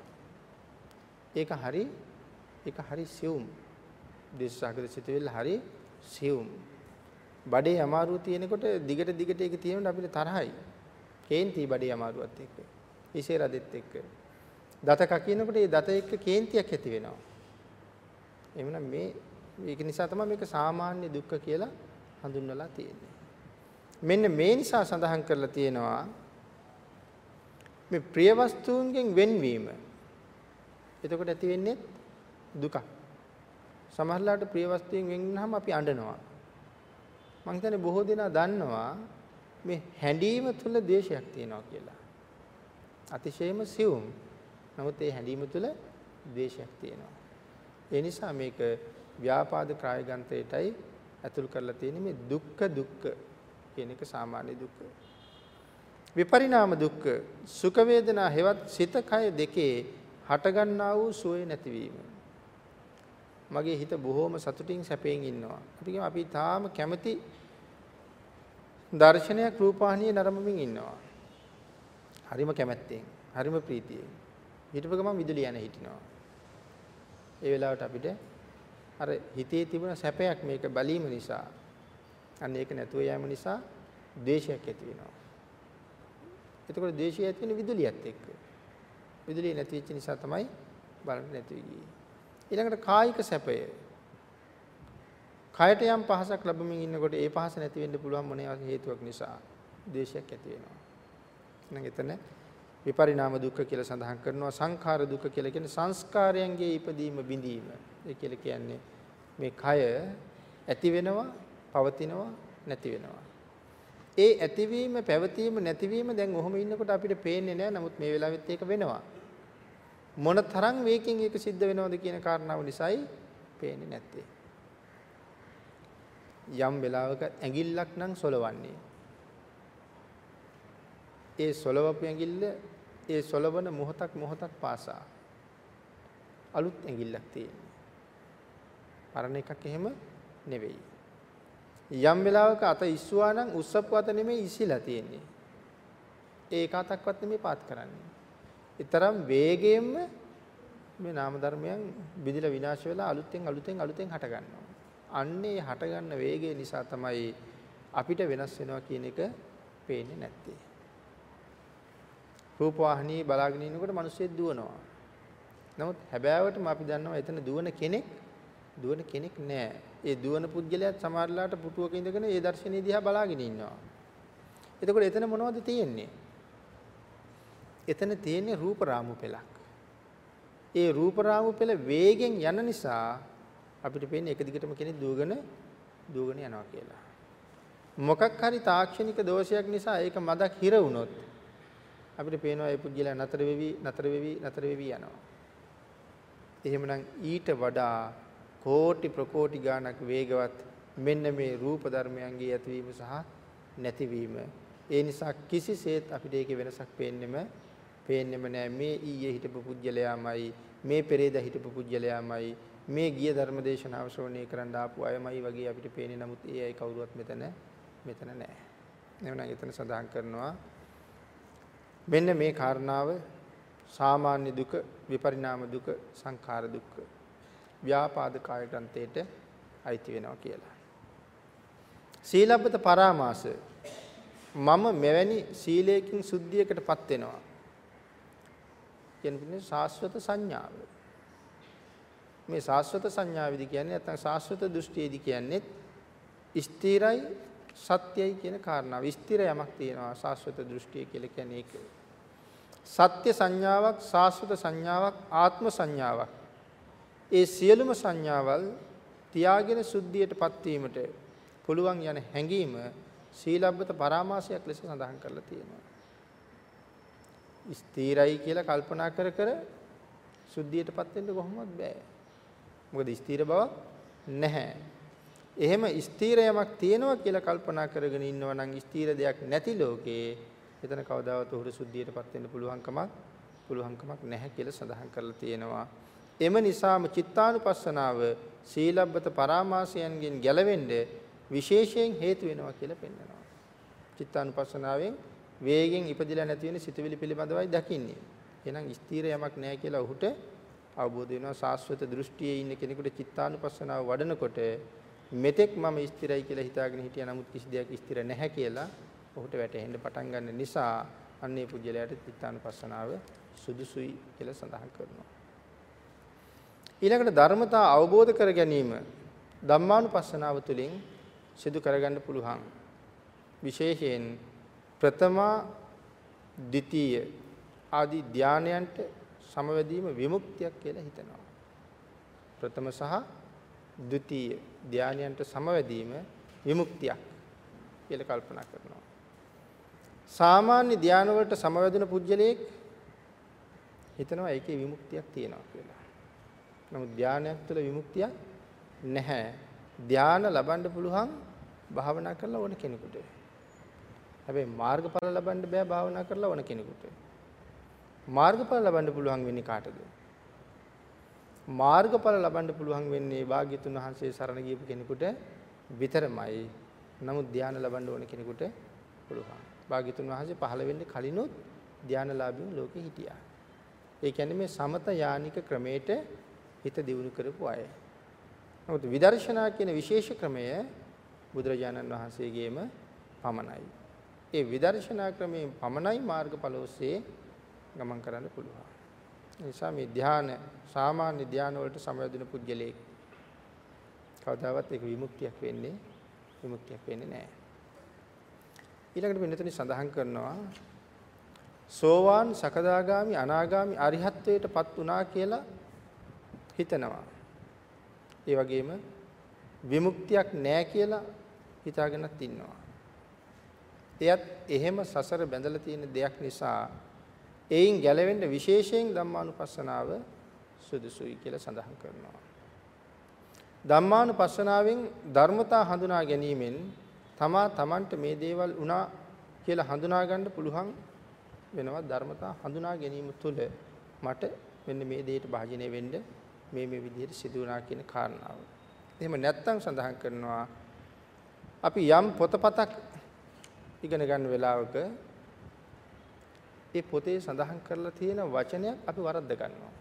ඒක හරි ඒක හරි සියුම්. දේශසහගත සිතුවිල්ල හරි සියුම්. බඩේ අමාරුව තියෙනකොට දිගට දිගට ඒක තියෙනකොට අපිට තරහයි. කේන්ති බඩේ අමාරුවත් එක්ක. ඉසේ රදෙත් එක්ක. දත කකිනකොට ඒ දත එක්ක කේන්තියක් ඇති වෙනවා. එhmenan මේ ඒක නිසා තමයි මේක සාමාන්‍ය දුක්ඛ කියලා හඳුන්වලා තියෙන්නේ. මෙන්න මේ නිසා සඳහන් කරලා තියෙනවා මේ ප්‍රිය වස්තුන්ගෙන් වෙන්වීම. එතකොට ඇති වෙන්නේ දුකක්. සමහරලාට ප්‍රිය වස්තුවෙන් වෙන් වුනහම අපි අඬනවා. මං හිතන්නේ බොහෝ දෙනා දන්නවා මේ හැඬීම තුල දේශයක් තියෙනවා කියලා. අතිශයම සියුම්. නමුත් ඒ හැඬීම තුල දේශයක් තියෙනවා. ඒ නිසා මේක ව්‍යාපාද කායගන්තයටයි ඇතුල් කරලා තියෙන්නේ මේ දුක්ඛ දුක්ඛ කියන එක සාමාන්‍ය දුක්ඛ. විපරිණාම දුක්ඛ සුඛ වේදනා හෙවත් සිත කය දෙකේ හටගන්නා වූ සුවේ නැතිවීම. මගේ හිත බොහොම සතුටින් සැපයෙන් ඉන්නවා. අපි කියමු අපි තාම කැමති දර්ශනයක් රූපවාහිනියේ නරඹමින් ඉන්නවා. හරිම කැමැත්තෙන්, හරිම ප්‍රීතියෙන්. හිටපු ගමන් විදුලිය යන හිටිනවා. ඒ වෙලාවට අපිට අර හිතේ තිබුණ සැපයක් මේක බැලීම නිසා අන්න ඒක නැතුව යෑම නිසා ද්වේෂයක් ඇති වෙනවා. එතකොට ද්වේෂය ඇති වෙන්නේ විදුලියත් එක්ක. විදුලිය නැති වෙච්ච නිසා තමයි බලන්න නැති ගියේ. ඊළඟට කායික සැපය. කයට යම් පහසක් ලැබමින් ඉන්නකොට ඒ පහස නැති වෙන්න පුළුවන් මොනවා හේතුවක් නිසා ද්වේෂයක් ඇති වෙනවා. එහෙනම් එතන විපරිණාම දුක්ඛ කියලා සඳහන් කරනවා සංඛාර දුක්ඛ කියලා කියන්නේ සංස්කාරයන්ගේ ඉපදීම බිඳීම. ඒ කියලා කියන්නේ මේ කය ඇති වෙනවා, පවතිනවා, නැති වෙනවා. ඒ ඇතිවීම, පැවතීම, නැතිවීම දැන් ඔහොම ඉන්නකොට අපිට පේන්නේ නැහැ. නමුත් මේ වෙලාවෙත් ඒක වෙනවා. මොන තරම් වේකින් ඒක සිද්ධ වෙනවද කියන කාරණාව නිසායි පේන්නේ නැත්තේ. යම් වෙලාවක ඇඟිල්ලක් නම් සොලවන්නේ. ඒ සොලවපු ඇඟිල්ල ඒ සොලවන මොහොතක් මොහොතක් පාසා අලුත් ඇඟිල්ලක් තියෙන්නේ. පරණ එකක් එහෙම නෙවෙයි. යම් වෙලාවක අත ඉස්සුවා නම් උස්සපු අත නෙමෙයි ඉසිලා තියෙන්නේ. ඒක අතක්වත් නෙමෙයි පාත් කරන්නේ. ඊතරම් වේගයෙන්ම මේ නාම ධර්මයන් විදිලා විනාශ වෙලා අලුතෙන් අලුතෙන් අලුතෙන් හට ගන්නවා. අන්නේ හට ගන්න වේගය නිසා තමයි අපිට වෙනස් වෙනවා කියන එක පේන්නේ නැත්තේ. රූපවාහිනී බලාගෙන ඉන්නකොට මිනිස්සෙක් දුවනවා. නමුත් හැබෑවටම අපි දන්නවා එතන දුවන කෙනෙක් දුවන කෙනෙක් නෑ. ඒ දුවන පුද්ගලයාත් සමහරලාට පුටුවක ඉඳගෙන ඒ දර්ශනීය දිහා බලාගෙන ඉන්නවා. එතකොට එතන මොනවද තියෙන්නේ? එතන තියෙන්නේ රූප රාමු පෙළක්. ඒ රූප රාමු පෙළ වේගෙන් යන නිසා අපිට පේන්නේ එක දිගටම කෙනෙක් දුවගෙන දුවගෙන යනවා කියලා. මොකක් හරි තාක්ෂණික දෝෂයක් නිසා ඒක මදක් හිර වුණොත් අපිට පේනවා ඒ පුද්ගලයා නතර වෙවි නතර වෙවි නතර වෙවි යනවා. එහෙමනම් ඊට වඩා කෝටි ප්‍රකෝටි ගාණක් වේගවත් මෙන්න මේ රූප ධර්මයන්ගේ ඇතිවීම සහ නැතිවීම. ඒ නිසා කිසිසේත් අපිට ඒකේ වෙනසක් පේන්නෙම පේන්නෙම නෑ මේ ඊයේ හිටපු පුජ්‍යලයාමයි මේ පෙරේදා හිටපු පුජ්‍යලයාමයි මේ ගිය ධර්මදේශනාව ශ්‍රවණය කරන්න ආපු අයමයි වගේ අපිට පේන්නේ නමුත් ඒ අය කවුරුවත් මෙතන මෙතන නෑ. එවනම් එතන සඳහන් කරනවා මෙන්න මේ කාරණාව සාමාන්‍ය දුක විපරිණාම දුක සංඛාර දුක්ඛ ව්‍යාපාද කාය ග්‍රන්ථයට අයිති වෙනවා කියලා. සීලබ්බත පරාමාස මම මෙවැනි සීලයකින් සුද්ධියකටපත් වෙනවා. කියන්නේ සාස්වත සංඥාව. මේ සාස්වත සංඥාවේදී කියන්නේ නැත්නම් සාස්වත දෘෂ්ටියේදී කියන්නේ ස්ථිරයි සත්‍යයි කියන කාරණාව. ස්ථිර යමක් තියෙනවා සාස්වත දෘෂ්ටිය කියලා කියන්නේ ඒක. සත්‍ය සංඥාවක්, සාස්වත සංඥාවක්, ආත්ම සංඥාවක්. ඒ සියලුම සංඥාවල් තියාගෙන සුද්ධියටපත් වීමට පුළුවන් යන හැඟීම සීලබ්බත පරාමාසයක් ලෙස සඳහන් කරලා තියෙනවා. ස්ථිරයි කියලා කල්පනා කර කර සුද්ධියටපත් වෙන්න කොහොමවත් බෑ. මොකද ස්ථිර බවක් නැහැ. එහෙම ස්ථිර යමක් තියෙනවා කියලා කල්පනා කරගෙන ඉන්නවා නම් ස්ථිර දෙයක් නැති ලෝකේ එතන කවදාවත් උහුරු සුද්ධියටපත් වෙන්න පුළුවන්කමක් පුළුවන්කමක් නැහැ කියලා සඳහන් කරලා තියෙනවා. එම නිසාම චිත්තානුපස්සනාව සීලබ්බත පරාමාසයන්ගෙන් ගැලවෙන්න විශේෂයෙන් හේතු වෙනවා කියලා පෙන්වනවා. චිත්තානුපස්සනාවෙන් වේගෙන් ඉපදිලා නැති වෙන සිතුවිලි පිළිබඳවයි දකින්නේ. එහෙනම් ස්ථීර යමක් නැහැ කියලා ඔහුට අවබෝධ වෙනවා. සාස්වත දෘෂ්ටියේ ඉන්න කෙනෙකුට චිත්තානුපස්සනාව වඩනකොට මෙතෙක් මම ස්ථිරයි කියලා හිතාගෙන හිටියා නමුත් කිසි දෙයක් ස්ථිර නැහැ කියලා ඔහුට වැටහෙන්න පටන් ගන්න නිසා අන්නේ පුජ්‍යලයට චිත්තානුපස්සනාව සුදුසුයි කියලා සඳහන් කරනවා. ඊළඟට ධර්මතා අවබෝධ කර ගැනීම ධම්මානුපස්සනාව තුළින් සිදු කරගන්න පුළුවන්. විශේෂයෙන් ප්‍රථමා ද්විතීය ආදී ධානයන්ට සමවැදීම විමුක්තියක් කියලා හිතනවා. ප්‍රථම සහ ද්විතීය ධානයන්ට සමවැදීම විමුක්තියක් කියලා කල්පනා කරනවා. සාමාන්‍ය ධාන වලට සමවැදුන පුජ්‍යලයක් හිතනවා ඒකේ විමුක්තියක් තියෙනවා කියලා. නමුත් ධානයක් තුළ විමුක්තියක් නැහැ. ධාන ලබන්න පුළුවන් භාවනා කරලා ඕන කෙනෙකුට. හැබැයි මාර්ගඵල ලබන්න බෑ භාවනා කරලා ඕන කෙනෙකුට. මාර්ගඵල ලබන්න පුළුවන් වෙන්නේ කාටද? මාර්ගඵල ලබන්න පුළුවන් වෙන්නේ වාග්යතුන් වහන්සේ සරණ ගියපු කෙනෙකුට විතරමයි. නමුත් ධානය ලබන්න ඕන කෙනෙකුට පුළුවන්. වාග්යතුන් වහන්සේ පහළ වෙන්නේ කලිනුත් ධානලාභීන් ලෝකේ හිටියා. ඒ කියන්නේ මේ සමත යානික ක්‍රමයට හිත දියුණු කරපු අය. නමුත් විදර්ශනා කියන විශේෂ ක්‍රමය බුදුරජාණන් වහන්සේගේම පමණයි. ඒ විදර්ශනා ක්‍රමයෙන් පමණයි මාර්ගඵල ඔස්සේ ගමන් කරන්න පුළුවන්. නිසා මේ ධ්‍යාන සාමාන්‍ය ධ්‍යාන වලට සමවැදුණු පුද්ගලයෙක් කවදාවත් ඒක විමුක්තියක් වෙන්නේ විමුක්තියක් වෙන්නේ නැහැ. ඊළඟට මෙතන සඳහන් කරනවා සෝවාන් සකදාගාමි අනාගාමි අරිහත්ත්වයටපත් වුණා කියලා හිතනවා. ඒ වගේම විමුක්තියක් නැහැ කියලා හිතාගෙනත් ඉන්නවා. එයත් එහෙම සසර බැඳලා තියෙන දෙයක් නිසා එයින් ගැලවෙන්න විශේෂයෙන් ධම්මානුපස්සනාව සුදුසුයි කියලා සඳහන් කරනවා. ධම්මානුපස්සනාවෙන් ධර්මතා හඳුනා ගැනීමෙන් තමා තමන්ට මේ දේවල් වුණා කියලා හඳුනා ගන්න පුළුවන් වෙනවා ධර්මතා හඳුනා ගැනීම තුළ මට මෙන්න මේ දෙයට භාජනය වෙන්න මේ මේ විදිහට සිදු වුණා කියන කාරණාව. එහෙම නැත්තම් සඳහන් කරනවා අපි යම් පොතපතක් ඉගෙන ගන්න වෙලාවක ඒ පොතේ සඳහන් කරලා තියෙන වචනයක් අපි වරද්ද ගන්නවා.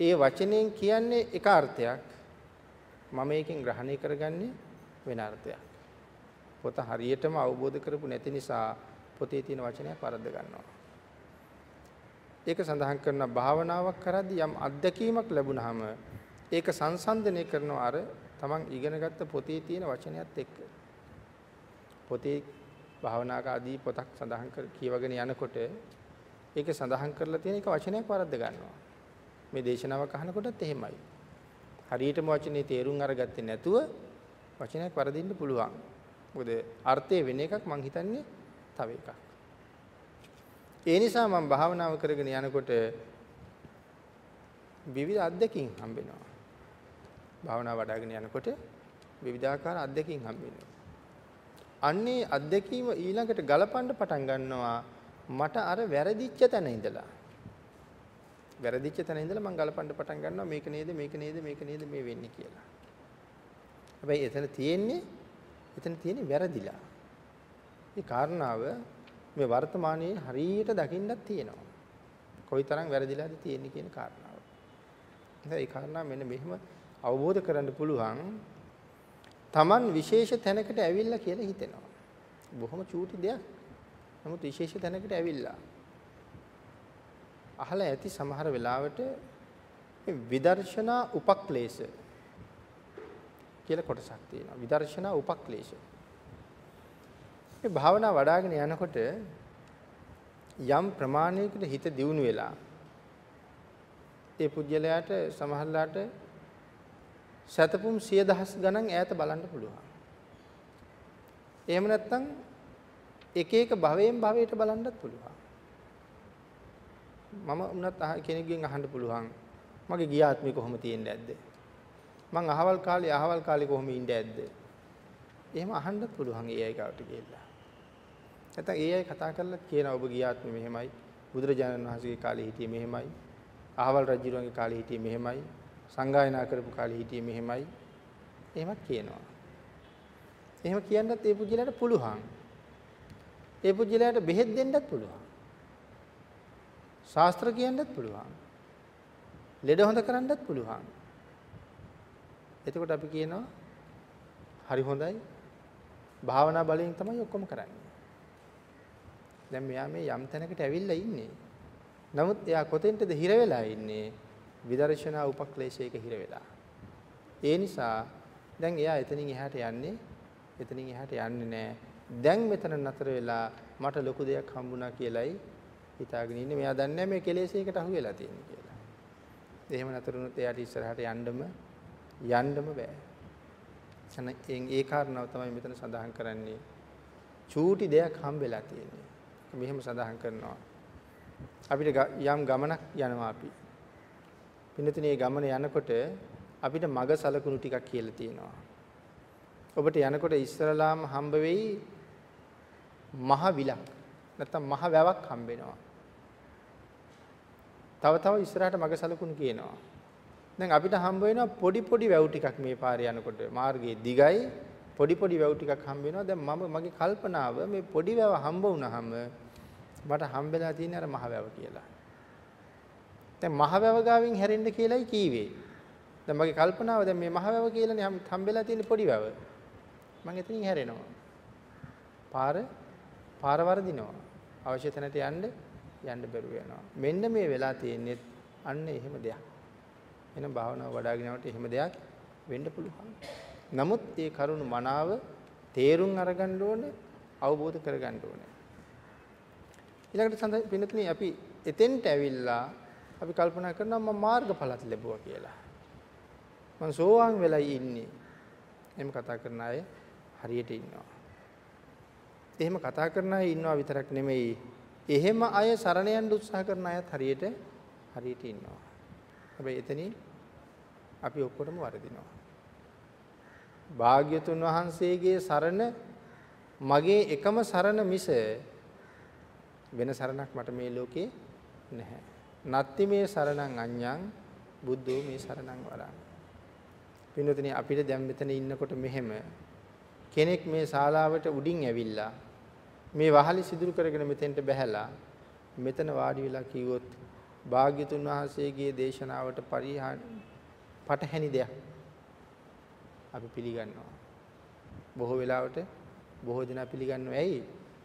ඒ වචනයෙන් කියන්නේ එක අර්ථයක් මම ඒකෙන් ග්‍රහණය කරගන්නේ වෙන අර්ථයක්. පොත හරියටම අවබෝධ කරපු නැති නිසා පොතේ තියෙන වචනයක් වරද්ද ගන්නවා. ඒක සඳහන් කරන භාවනාවක් කරද්දී යම් අත්දැකීමක් ලැබුණාම ඒක සංසන්දනය කරනවා අර තමන් ඉගෙනගත්ත පොතේ තියෙන වචනයත් එක්ක. පොතේ භාවනාක ආදී පොතක් සඳහන් කර කියවගෙන යනකොට ඒක සඳහන් කරලා තියෙන එක වචනයක් වරද්ද ගන්නවා. මේ දේශනාවක් අහනකොටත් එහෙමයි. හරියටම වචනේ තේරුම් අරගත්තේ නැතුව වචනයක් වරදින්න පුළුවන්. මොකද අර්ථය වෙන එකක් මං හිතන්නේ තව එකක්. ඒ නිසා මම භාවනාව කරගෙන යනකොට විවිධ අත්දැකීම් හම්බෙනවා. භාවනාව වඩ아가ගෙන යනකොට විවිධාකාර අත්දැකීම් හම්බෙනවා. අන්නේ අත්දැකීම ඊළඟට ගලපන්න පටන් ගන්නවා මට අර වැරදිච්ච තැන ඉඳලා. වැරදිච්ච තැන ඉඳලා මම ගලපන්න පටන් ගන්නවා මේක නේද මේක නේද මේක නේද මේ වෙන්නේ කියලා. හැබැයි එතන තියෙන්නේ එතන තියෙන්නේ වැරදිලා. මේ කාරණාව මේ වර්තමානයේ හරියට දකින්නත් තියෙනවා. කොයිතරම් වැරදිලාද තියෙන්නේ කියන කාරණාව. ඉතින් ඒ කාරණාව මෙන්න මෙහෙම අවබෝධ කරගන්න පුළුවන් Taman විශේෂ තැනකට ඇවිල්ලා කියලා හිතෙනවා. බොහොම චූටි දෙයක්. නමුත් විශේෂ තැනකට ඇවිල්ලා. අහලා ඇති සමහර වෙලාවට විදර්ශනා උපක්ලේශ කියලා කොටසක් තියෙනවා. විදර්ශනා උපක්ලේශ. මේ භාවනා වඩ아가න යනකොට යම් ප්‍රමාණයකට හිත දියුණු වෙලා ඒ පුජ්‍යලයාට සමහරලාට සතපුම් 10000 ගණන් ඈත බලන්න පුළුවන්. එහෙම නැත්නම් එක එක භවයෙන් භවයට බලන්නත් පුළුවන්. මම උනත් කෙනෙක්ගෙන් අහන්න පුළුවන් මගේ ගිය ආත්මේ කොහොම තියෙන්නේ නැද්ද? මං අහවල් කාලේ අහවල් කාලේ කොහොම ඉන්නේ ඇද්ද? එහෙම අහන්නත් පුළුවන් ඒ අය ගාවට ගිහිල්ලා. නැත්නම් ඒ අය කතා කරලා කියනවා ඔබ ගිය ආත්මේ මෙහෙමයි, බුදුරජාණන් වහන්සේගේ කාලේ හිටියේ මෙහෙමයි, අහවල් රජුරුවන්ගේ කාලේ හිටියේ මෙහෙමයි, සංගායනා කරපු කාලේ හිටියේ මෙහෙමයි. එහෙමත් කියනවා. එහෙම කියන්නත් ඒ පුජ්‍යලයට පුළුවන්. ඒ පුජ්‍යලයට බෙහෙත් දෙන්නත් පුළුවන්. ශාස්ත්‍ර කියන්නත් පුළුවන්. ලෙඩ හොඳ කරන්නත් පුළුවන්. එතකොට අපි කියනවා හරි හොඳයි. භාවනා බලයෙන් තමයි ඔක්කොම කරන්නේ. දැන් මෙයා මේ යම් තැනකට ඇවිල්ලා ඉන්නේ. නමුත් එයා කොතෙන්ටද හිර වෙලා ඉන්නේ? විදර්ශනා උපක්ලේශයක හිර වෙලා. ඒ නිසා දැන් එයා එතනින් එහාට යන්නේ එතනින් එහාට යන්නේ නැහැ. දැන් මෙතන නතර වෙලා මට ලොකු දෙයක් හම්බුණා කියලයි හිතාගෙන ඉන්නේ. මෙයා දන්නේ මේ කෙලෙසයකට අහු වෙලා තියෙන්නේ කියලා. එහෙම නතර වුණොත් එයාට ඉස්සරහට යන්නම යන්නම බෑ. එතන ඒ කාරණාව තමයි මෙතන සඳහන් කරන්නේ. චූටි දෙයක් හම්බෙලා තියෙන්නේ. මෙහෙම සඳහන් කරනවා. අපිට යම් ගමනක් යනවා අපි. පින්නතුනේ මේ ගමන යනකොට අපිට මග සලකුණු ටිකක් කියලා තියෙනවා. ඔබට යනකොට ඉස්සරලාම හම්බ වෙයි මහ විලක්. නැත්තම් මහ වැවක් හම්බෙනවා. තව තව ඉස්සරහට මග සලකුණු කියනවා. දැන් අපිට හම්බ වෙනවා පොඩි පොඩි වැව් ටිකක් මේ පාරේ යනකොට මාර්ගයේ දිගයි පොඩි පොඩි වැව් ටිකක් හම්බ වෙනවා. දැන් මම මගේ කල්පනාව මේ පොඩි වැව හම්බ වුණාම මට හම්බෙලා තියෙන අර මහ වැව කියලා. දැන් මහ වැව ගාවින් හැරෙන්න කියලායි කීවේ. දැන් මගේ කල්පනාව දැන් මේ මහ වැව කියලානේ හම්බෙලා තියෙන පොඩි වැව. මම එතනින් හැරෙනවා. පාර පාර වර්ධිනවා. අවශ්‍ය තැනට යන්න යන්න බැරුව යනවා. මෙන්න මේ වෙලා තියෙන්නේ අන්න එහෙම දෙයක්. එහෙනම් භාවනාව වඩ아가ගෙන යනකොට එහෙම දෙයක් වෙන්න පුළුවන්. නමුත් ඒ කරුණ මනාව තේරුම් අරගන්න ඕනේ, අවබෝධ කරගන්න ඕනේ. ඊළඟට සඳ පින්නතුනි අපි එතෙන්ට ඇවිල්ලා අපි කල්පනා කරනවා මම මාර්ගඵලත් ලැබුවා කියලා. මම සෝවාන් වෙලයි ඉන්නේ. එහෙම කතා කරන අය හරියට ඉන්නවා. එහෙම කතා කරන අය ඉන්නවා විතරක් නෙමෙයි. එහෙම අය සරණ යන්න උත්සාහ කරන අයත් හරියට හරියට ඉන්නවා. හැබැයි එතනින් අපි ඔක්කොටම වරදිනවා. භාග්‍යතුන් වහන්සේගේ සරණ මගේ එකම සරණ මිස වෙන සරණක් මට මේ ලෝකේ නැහැ. නත්ති මේ සරණං අඤ්ඤං බුද්ධෝ මේ සරණං වරං. පින්වතුනි අපිට දැන් මෙතන ඉන්නකොට මෙහෙම කෙනෙක් මේ ශාලාවට උඩින් ඇවිල්ලා මේ වහලි සිදුරු කරගෙන මෙතෙන්ට බැහැලා මෙතන වාඩි වෙලා කිව්වොත් භාග්‍යතුන් වහන්සේගේ දේශනාවට පරිහානි පටහැනි දෙයක් අපි පිළිගන්නවා. බොහෝ වෙලාවට බොහෝ දෙනා පිළිගන්නවා. ඇයි?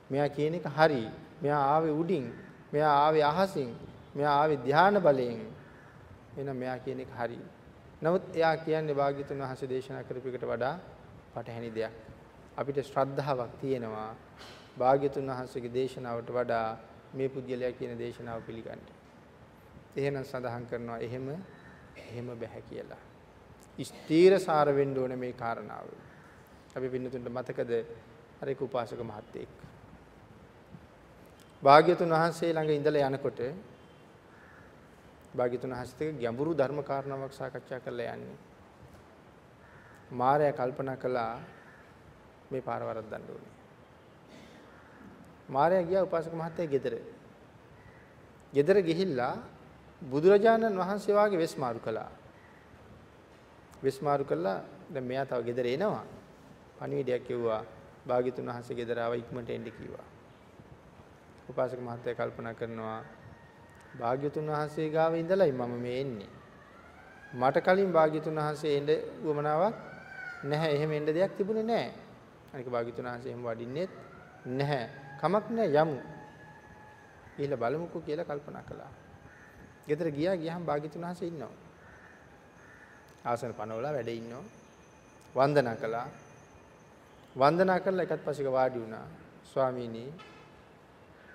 මෙයා කියන එක හරි. මෙයා ආවේ උඩින්. මෙයා ආවේ අහසින්. මෙයා ආවේ ධානා බලයෙන්. එහෙනම් මෙයා කියන එක හරි. නමුත් එයා කියන්නේ භාග්‍යතුන් වහන්සේ දේශනා කරපු එකට වඩා පටහැනි දෙයක්. අපිට ශ්‍රද්ධාවක් තියෙනවා. භාග්‍යතුන් වහන්සේගේ දේශනාවට වඩා මේ පුද්ගලයා කියන දේශනාව පිළිගන්න. එහෙනම් සඳහන් කරනවා එහෙම එහෙම බෑ කියලා. ස්ථීරසාර වෙන්න ඕනේ මේ කාරණාව. අපි පින්නතුන්ට මතකද අර එක් උපාසක මහත්තයෙක්. භාග්‍යතුන් වහන්සේ ළඟ ඉඳලා යනකොට භාග්‍යතුන් වහන්සේට ගැඹුරු ධර්ම කාරණාවක් සාකච්ඡා කරලා යන්නේ. මාරයා කල්පනා කළා මේ පාර වරද්දන්න ඕනේ. මාරයා ගියා උපාසක මහත්තයා ගෙදර. ගෙදර ගිහිල්ලා බුදුරජාණන් වහන්සේ වාගේ වෙස් මාරු කළා. වෙස් මාරු කළා දැන් මෙයා තව ගෙදර එනවා. පණිවිඩයක් කිව්වා. භාග්‍යතුන් වහන්සේ ගෙදර ආව ඉක්මනට එන්න කිව්වා. උපාසක මහත්තයා කල්පනා කරනවා භාග්‍යතුන් වහන්සේ ගාව ඉඳලයි මම මේ එන්නේ. මට කලින් භාග්‍යතුන් වහන්සේ එන්න උවමනාවක් නැහැ. එහෙම එන්න දෙයක් තිබුණේ නැහැ. අනික භාග්‍යතුන් වහන්සේ එහෙම වඩින්නෙත් නැහැ. කමක් නැහැ යමු. ඊළ බලමුකෝ කියලා කල්පනා කළා. ගෙදර ගියා ගියහම භාග්‍යතුන් වහන්සේ ඉන්නවා. ආසන පනවලා වැඩ ඉන්නවා. වන්දනා කළා. වන්දනා කරලා එකත් පස්සෙක වාඩි වුණා. ස්වාමීනි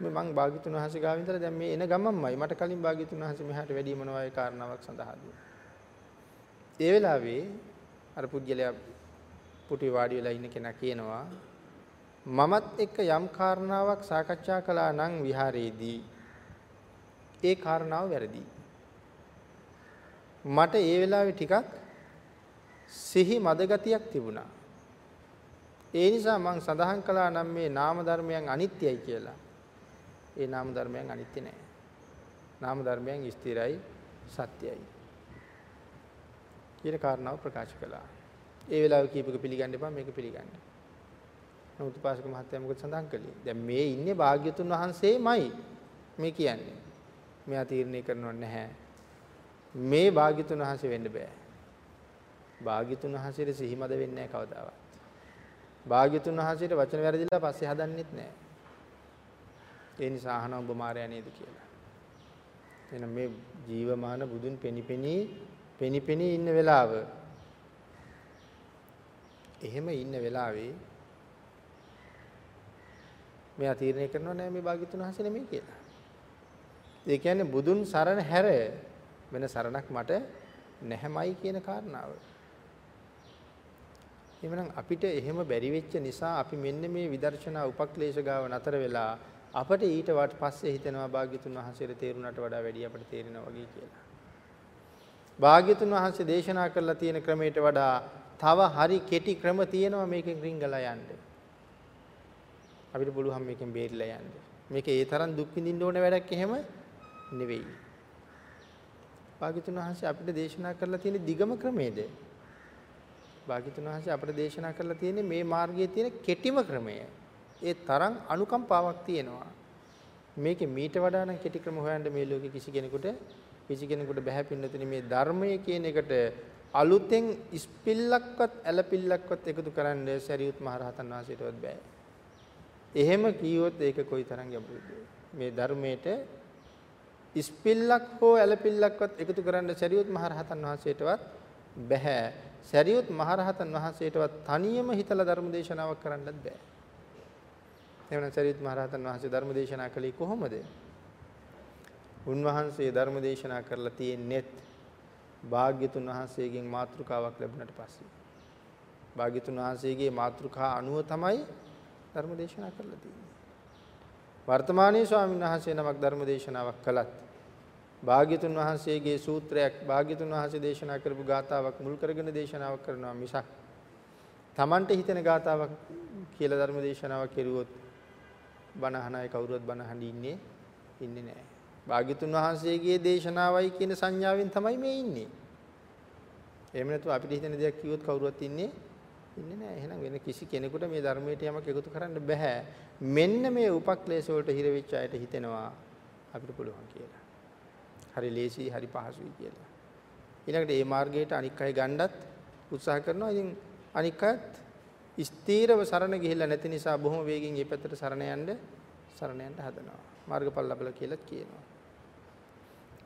මේ මං භාග්‍යතුන් වහන්සේ ගාව ඉඳලා දැන් මේ එන ගමන්මයි මට කලින් භාග්‍යතුන් වහන්සේ මෙහාට වැඩි මොනවා ඒ කාරණාවක් සඳහා ඒ වෙලාවේ අර පුජ්‍යලයා පුටි වාඩි වෙලා ඉන්න කෙනා කියනවා මමත් එක්ක යම් කාරණාවක් සාකච්ඡා කළා නම් විහාරයේදී ඒ කාරණාව වැරදි. මට ඒ වෙලාවේ ටිකක් සිහි මදගතියක් තිබුණා. ඒ නිසා මම සඳහන් කළා නම් මේ නාම ධර්මයන් අනිත්‍යයි කියලා. ඒ නාම ධර්මයන් අනිත්‍ය නෑ. නාම ධර්මයන් ස්ථිරයි සත්‍යයි. කියන කාරණාව ප්‍රකාශ කළා. ඒ වෙලාවේ කීපක පිළිගන්න එපා මේක පිළිගන්න. නමුත් උපාසක මහත්තයා මොකද සඳහන් කළේ? දැන් මේ ඉන්නේ භාග්‍යතුන් වහන්සේමයි මේ කියන්නේ. මෙයා තීරණය කරනව නැහැ. මේ භාග්‍යතුන් වහන්සේ වෙන්න බෑ. භාග්‍යතුන් වහන්සේට සිහිමද වෙන්නේ නැහැ කවදාවත්. භාග්‍යතුන් වහන්සේට වචන වැරදිලා පස්සේ හදන්නෙත් නැහැ. ඒ නිසා අහන ඔබ මාර්යා නේද කියලා. එහෙනම් මේ ජීවමාන බුදුන් පෙනිපෙනී පෙනිපෙනී ඉන්න වෙලාව එහෙම ඉන්න වෙලාවේ මෙයා තීරණය කරනවා නෑ මේ භාග්‍යතුන් වහන්සේ නෙමෙයි කියලා. ඒ කියන්නේ බුදුන් සරණ හැර වෙන සරණක් මට නැහැමයි කියන කාරණාව. එhmenan අපිට එහෙම බැරි වෙච්ච නිසා අපි මෙන්න මේ විදර්ශනා උපක්ලේශ ගාව නතර වෙලා අපට ඊට වට පස්සේ හිතෙනවා භාග්‍යතුන් වහන්සේට තේරුණාට වඩා වැඩි අපට තේරෙනවා වගේ කියලා. භාග්‍යතුන් වහන්සේ දේශනා කරලා තියෙන ක්‍රමයට වඩා තව හරි කෙටි ක්‍රම තියෙනවා මේකෙන් රිංගලා යන්න. අපිට පුළුවන් මේකෙන් බේරිලා යන්න. මේක ඒ තරම් දුක් විඳින්න ඕන වැඩක් එහෙම නෙවෙයි. භාග්‍යතුන් වහන්සේ අපිට දේශනා කරලා තියෙන දිගම ක්‍රමයේද? භාග්‍යතුන් වහන්සේ අපිට දේශනා කරලා තියෙන්නේ මේ මාර්ගයේ තියෙන කෙටිම ක්‍රමය. ඒ තරම් අනුකම්පාවක් තියෙනවා. මේකේ මීට වඩා නම් කෙටි ක්‍රම හොයන්න මේ ලෝකේ කිසි කෙනෙකුට කිසි කෙනෙකුට බෑ පින්නතුනි මේ ධර්මය කියන එකට අලුතෙන් ඉස්පිල්ලක්වත් ඇලපිල්ලක්වත් එකතු කරන්න සරියුත් මහරහතන් වහන්සේටවත් බෑ. එහෙම කිව්වොත් ඒක කොයිතරම් ගැඹුරුද? මේ ධර්මයට ඉස්පිල්ලක් හෝ ඇලපිල්ලක්වත් එකතු කරන්න සරියුත් මහරහතන් වහන්සේටවත් බෑ. සරියුත් මහරහතන් වහන්සේටවත් තනියම හිතලා ධර්ම දේශනාවක් කරන්නත් බෑ. එවනම් සරියුත් මහරහතන් වහන්සේ ධර්ම දේශනා කළේ කොහොමද? උන්වහන්සේ ධර්ම දේශනා කරලා තියෙන්නේත් භාග්‍යතුන් වහන්සේගෙන් මාතෘකාවක් ලැබුණට පස්සේ. භාග්‍යතුන් වහන්සේගේ මාතෘකා අනුව තමයි ධර්ම දේශනා කරලා තියෙන්නේ. වර්තමානයේ ස්වාමීන් වහන්සේ නමක් ධර්ම දේශනාවක් කළත් භාග්‍යතුන් වහන්සේගේ සූත්‍රයක් භාග්‍යතුන් වහන්සේ දේශනා කරපු ගාතාවක් මුල් කරගෙන දේශනාවක් කරනවා මිසක් Tamante හිතෙන ගාතාවක් කියලා ධර්ම දේශනාවක් කෙරුවොත් බණ අහන අය කවුරුවත් බණ අහන්නේ ඉන්නේ නැහැ. භාග්‍යතුන් වහන්සේගේ දේශනාවයි කියන සංඥාවෙන් තමයි මේ ඉන්නේ. එහෙම නැතුව අපිට හිතෙන දෙයක් කිව්වොත් කවුරුවත් ඉන්නේ ඉන්නේ නැහැ. එහෙනම් වෙන කිසි කෙනෙකුට මේ ධර්මයට යමක් එකතු කරන්න බෑ. මෙන්න මේ උපක්ලේශ වලට හිර වෙච්ච අයට හිතෙනවා අපිට පුළුවන් කියලා. හරි ලේසි, හරි පහසුයි කියලා. ඊළඟට මේ මාර්ගයට අනික් අය ගණ්ඩත් උත්සාහ කරනවා. ඉතින් අනික් අයත් ස්ථීරව සරණ ගිහිල්ලා නැති නිසා බොහොම වේගෙන් මේ පැත්තට සරණ යන්න සරණ යන්න හදනවා. මාර්ගඵල ලැබලා කියලාත් කියනවා.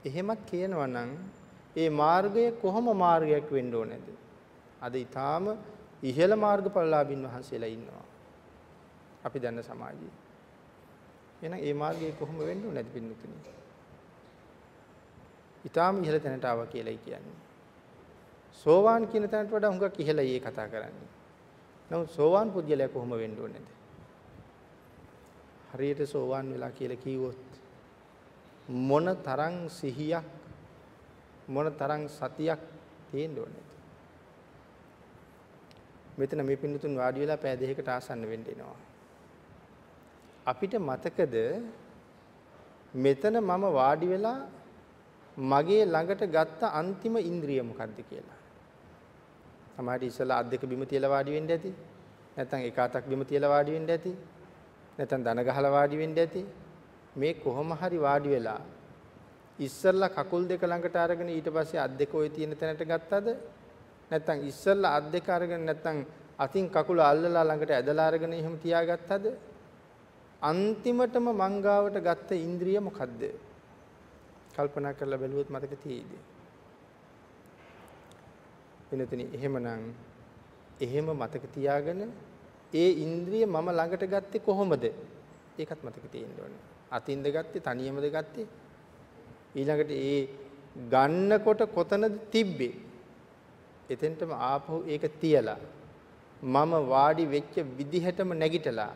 එහෙමත් කියනවා නම් ඒ මාර්ගය කොහොම මාර්ගයක් වෙන්න ඕනේද? අද ඊටාම ඉහළ මාර්ගඵලලාභින් වහන්සේලා ඉන්නවා. අපි දන්න සමාජයේ. එහෙනම් ඒ මාර්ගය කොහොම වෙන්න ඕනේද පින්නතුනි? ඊටාම ඉහළ තැනට ආවා කියලායි කියන්නේ. සෝවාන් කියන තැනට වඩා හුඟක් ඉහළයි ඒ කතා කරන්නේ. නමුත් සෝවාන් පුද්ගලයා කොහොම වෙන්න ඕනේද? හරියට සෝවාන් වෙලා කියලා කිව්වොත් මොන තරම් සිහියක් මොන තරම් සතියක් තියෙන්න ඕනේද මෙතන මේ පින්නතුන් වාඩි වෙලා පෑ දෙකකට ආසන්න වෙන්න එනවා අපිට මතකද මෙතන මම වාඩි වෙලා මගේ ළඟට ගත්ත අන්තිම ඉන්ද්‍රිය මොකක්ද කියලා. සමහර ඉස්සලා අත් දෙක බිම තියලා වාඩි වෙන්න ඇති. නැත්නම් එක අතක් බිම තියලා වාඩි වෙන්න ඇති. නැත්නම් දන ගහලා වාඩි වෙන්න ඇති. මේ කොහොම හරි වාඩි වෙලා ඉස්සල්ලා කකුල් දෙක ළඟට අරගෙන ඊට පස්සේ අත් දෙක ওই තියෙන තැනට ගත්තද නැත්නම් ඉස්සල්ලා අත් දෙක අරගෙන නැත්නම් අතින් කකුල අල්ලලා ළඟට ඇදලා අරගෙන එහෙම තියාගත්තද අන්තිමටම මංගාවට ගත්ත ඉන්ද්‍රිය මොකද්ද කල්පනා කරලා බැලුවොත් මතක තියෙයිද වෙනතනි එහෙමනම් එහෙම මතක තියාගෙන ඒ ඉන්ද්‍රිය මම ළඟට ගත්තේ කොහොමද? ඒකත් මතක තියෙන්න ඕනේ. අතින්ද ගත්තේ තනියමද ගත්තේ? ඊළඟට ඒ ගන්නකොට කොතනද තිබ්බේ? එතෙන්ටම ආපහු ඒක තියලා මම වාඩි වෙච්ච විදිහටම නැගිටලා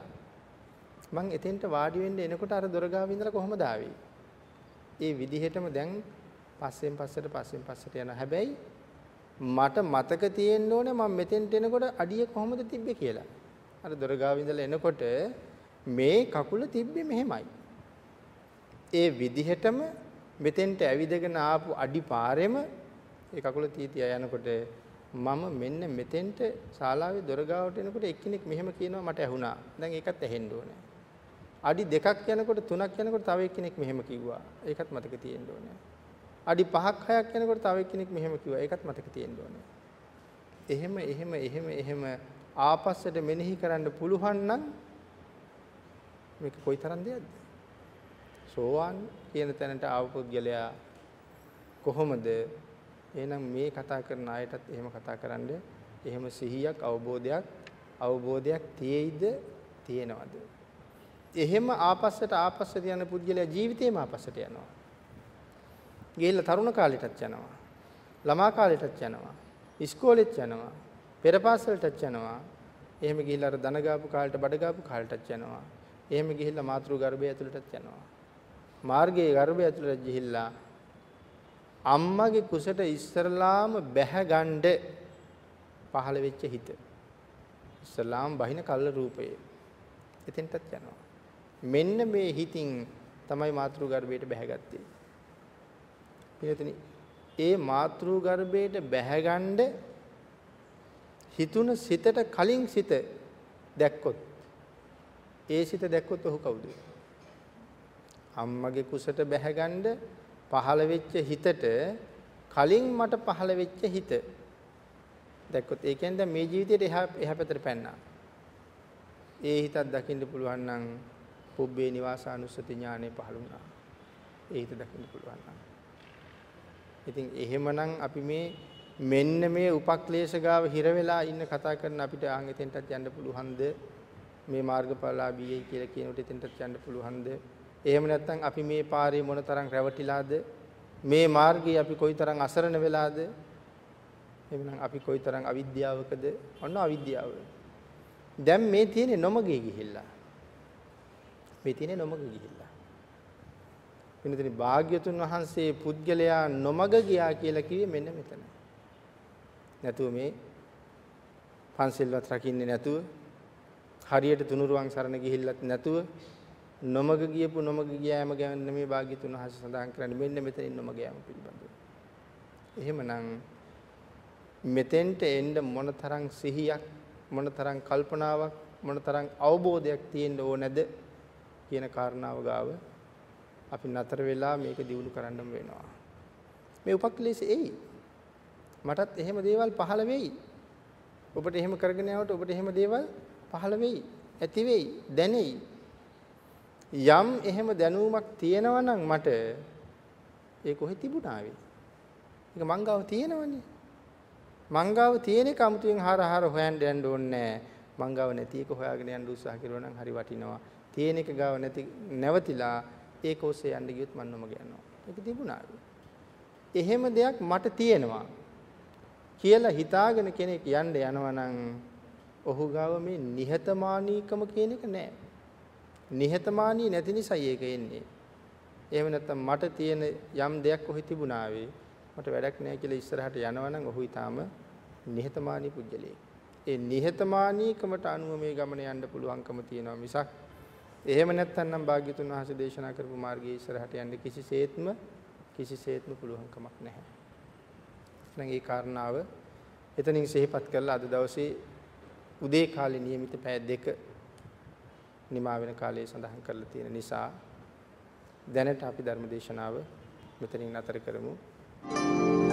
මං එතෙන්ට වාඩි වෙන්න එනකොට අර දොර ගාව ඉඳලා කොහමද ආවේ? ඒ විදිහටම දැන් පස්සෙන් පස්සට පස්සෙන් පස්සට යනවා. හැබැයි මට මතක තියෙන්න ඕනේ මම මෙතෙන්ට එනකොට අඩිය කොහොමද තිබ්බේ කියලා. අර දොර ගාව ඉඳලා එනකොට මේ කකුල තිබ්බේ මෙහෙමයි. ඒ විදිහටම මෙතෙන්ට ඇවිදගෙන ආපු අඩි පාරෙම ඒ කකුල තී තියා යනකොට මම මෙන්න මෙතෙන්ට ශාලාවේ දොර ගාවට එනකොට එක්කෙනෙක් මෙහෙම කියනවා මට ඇහුණා. දැන් ඒකත් ඇහෙන්න ඕනේ. අඩි දෙකක් යනකොට තුනක් යනකොට තව එක්කෙනෙක් මෙහෙම කිව්වා. ඒකත් මතක තියෙන්න ඕනේ. අඩි පහක් හයක් යනකොට තව එක්කෙනෙක් මෙහෙම කිව්වා. ඒකත් මතක තියෙන්න ඕනේ. එහෙම එහෙම එහෙම එහෙම ආපස්සට මෙනෙහි කරන්න පුළුවන් නම් මේක කොයිතරම් දෙයක්ද? සෝවාන් කියන තැනට ආව පුද්ගලයා කොහොමද එහෙනම් මේ කතා කරන අයටත් එහෙම කතා කරන්න එහෙම සිහියක් අවබෝධයක් අවබෝධයක් තියෙයිද තියෙනවද එහෙම ආපස්සට ආපස්සට යන පුද්ගලයා ජීවිතේම ආපස්සට යනවා ගිහිල්ලා තරුණ කාලෙටත් යනවා ළමා කාලෙටත් යනවා ඉස්කෝලෙත් යනවා පෙර පාසලටත් යනවා එහෙම ගිහිල්ලා අර දන ගාපු කාලෙට බඩ ගාපු කාලෙටත් යනවා එහෙම ගිහිල්ලා මාතෘ ගර්භය ඇතුළටත් යනවා මාර්ගයේ ගර්භය ඇතුළට ගිහිල්ලා අම්මගේ කුසට ඉස්සරලාම බැහැ ගන්න පහළ වෙච්ච හිත. ඉස්සලාම් බහින කල්ල රූපයේ. එතෙන්ටත් යනවා. මෙන්න මේ හිතින් තමයි මාතෘ ගර්භයට බැහැගත්තේ. පිළිතුනි ඒ මාතෘ ගර්භයට බැහැගන්න හිතුන සිතට කලින් සිත දැක්කොත් ඒ සිත දැක්කොත් ඔහු කවුද? අම්මගේ කුසට බැහැගන්න පහළ වෙච්ච හිතට කලින් මට පහළ වෙච්ච හිත දැක්කොත් ඒ කියන්නේ දැන් මේ ජීවිතේට එහා එහා පැත්තට පැන්නා. ඒ හිතක් දකින්න පුළුවන් නම් පුබ්බේ නිවාසානුස්සති ඥානෙ පහළ වුණා. ඒ හිත දකින්න පුළුවන් නම්. ඉතින් එහෙමනම් අපි මේ මෙන්න මේ උපක්ලේශ ගාව හිර වෙලා ඉන්න කතා කරන අපිට ආන් එතෙන්ටත් යන්න පුළුවන්ද? මේ මාර්ගඵලලාභීයි කියලා කියනකොට එතෙන්ටත් යන්න පුළුවන්ද? එහෙම නැත්නම් අපි මේ පාරේ මොනතරම් රැවටිලාද? මේ මාර්ගයේ අපි කොයිතරම් අසරණ වෙලාද? එහෙනම් අපි කොයිතරම් අවිද්‍යාවකද? ඔන්න අවිද්‍යාව. දැන් මේ තියෙන්නේ නොමගේ ගිහිල්ලා. මේ තියෙන්නේ නොමග ගිහිල්ලා. වෙනතනි භාග්‍යතුන් වහන්සේ පුද්ගලයා නොමග ගියා කියලා කිව්වේ මෙන්න මෙතන. නැතුව මේ පන්සිල්වත් රකින්නේ නැතුව හරියට තුනුරුවන් සරණ ගිහිල්ලත් නැතුව නොමග ගියපු නොමග ගියාම ගැන මේ භාග්‍යතුන් වහන්සේ සඳහන් කරන්නේ මෙන්න මෙතනින් නොමග යාම පිළිබඳව. එහෙමනම් මෙතෙන්ට එන්න මොනතරම් සිහියක් මොනතරම් කල්පනාවක් මොනතරම් අවබෝධයක් තියෙන්න ඕනද කියන කාරණාව ගාව අපි නතර වෙලා මේක දිනු කරන්නම වෙනවා. මේ උපක්ලේශ එයි. මටත් එහෙම දේවල් පහළ වෙයි. ඔබට එහෙම කරගෙන යනකොට ඔබට එහෙම දේවල් පහළ වෙයි. ඇති වෙයි. දැනෙයි. යම් එහෙම දැනුමක් තියෙනවා නම් මට ඒ කොහෙ තිබුණාවේ? ඒක මංගාව තියෙනවනේ. මංගාව තියෙන එක 아무තුවෙන් හර හර හොයන්න යන්න ඕනේ නැහැ. මංගාව නැති එක හොයාගෙන යන්න උත්සාහ කරුවා නම් හරි වටිනවා. තියෙන එක ගාව නැති නැවතිලා ඒක ඔස්සේ යන්න ගියොත් මන් නොමග යනවා. ඒක තිබුණාවේ. එහෙම දෙයක් මට තියෙනවා කියලා හිතාගෙන කෙනෙක් යන්න යනවා නම් ඔහු ගාව මේ නිහතමානීකම කියන එක නැහැ. නිහතමානී නැති නිසායි ඒක එන්නේ. එහෙම නැත්නම් මට තියෙන යම් දෙයක් කොහි තිබුණාවේ මට වැඩක් නැහැ කියලා ඉස්සරහට යනවනම් ඔහු ඊටාම නිහතමානී පුජ්‍යලේ. ඒ නිහතමානීකමට අනුව මේ ගමන යන්න පුළුවන්කම තියෙනවා මිසක් එහෙම නැත්නම් නම් භාග්‍යතුන් වහන්සේ දේශනා කරපු මාර්ගයේ ඉස්සරහට යන්න කිසිසේත්ම කිසිසේත්ම පුළුවන්කමක් නැහැ. එහෙනම් ඒ කාරණාව එතනින් සිහිපත් කරලා අද දවසේ උදේ කාලේ નિયમિત පැය දෙක නිමා වෙන කාලයේ සඳහන් කරලා තියෙන නිසා දැනට අපි ධර්ම දේශනාව මෙතනින් නතර කරමු. Thank you.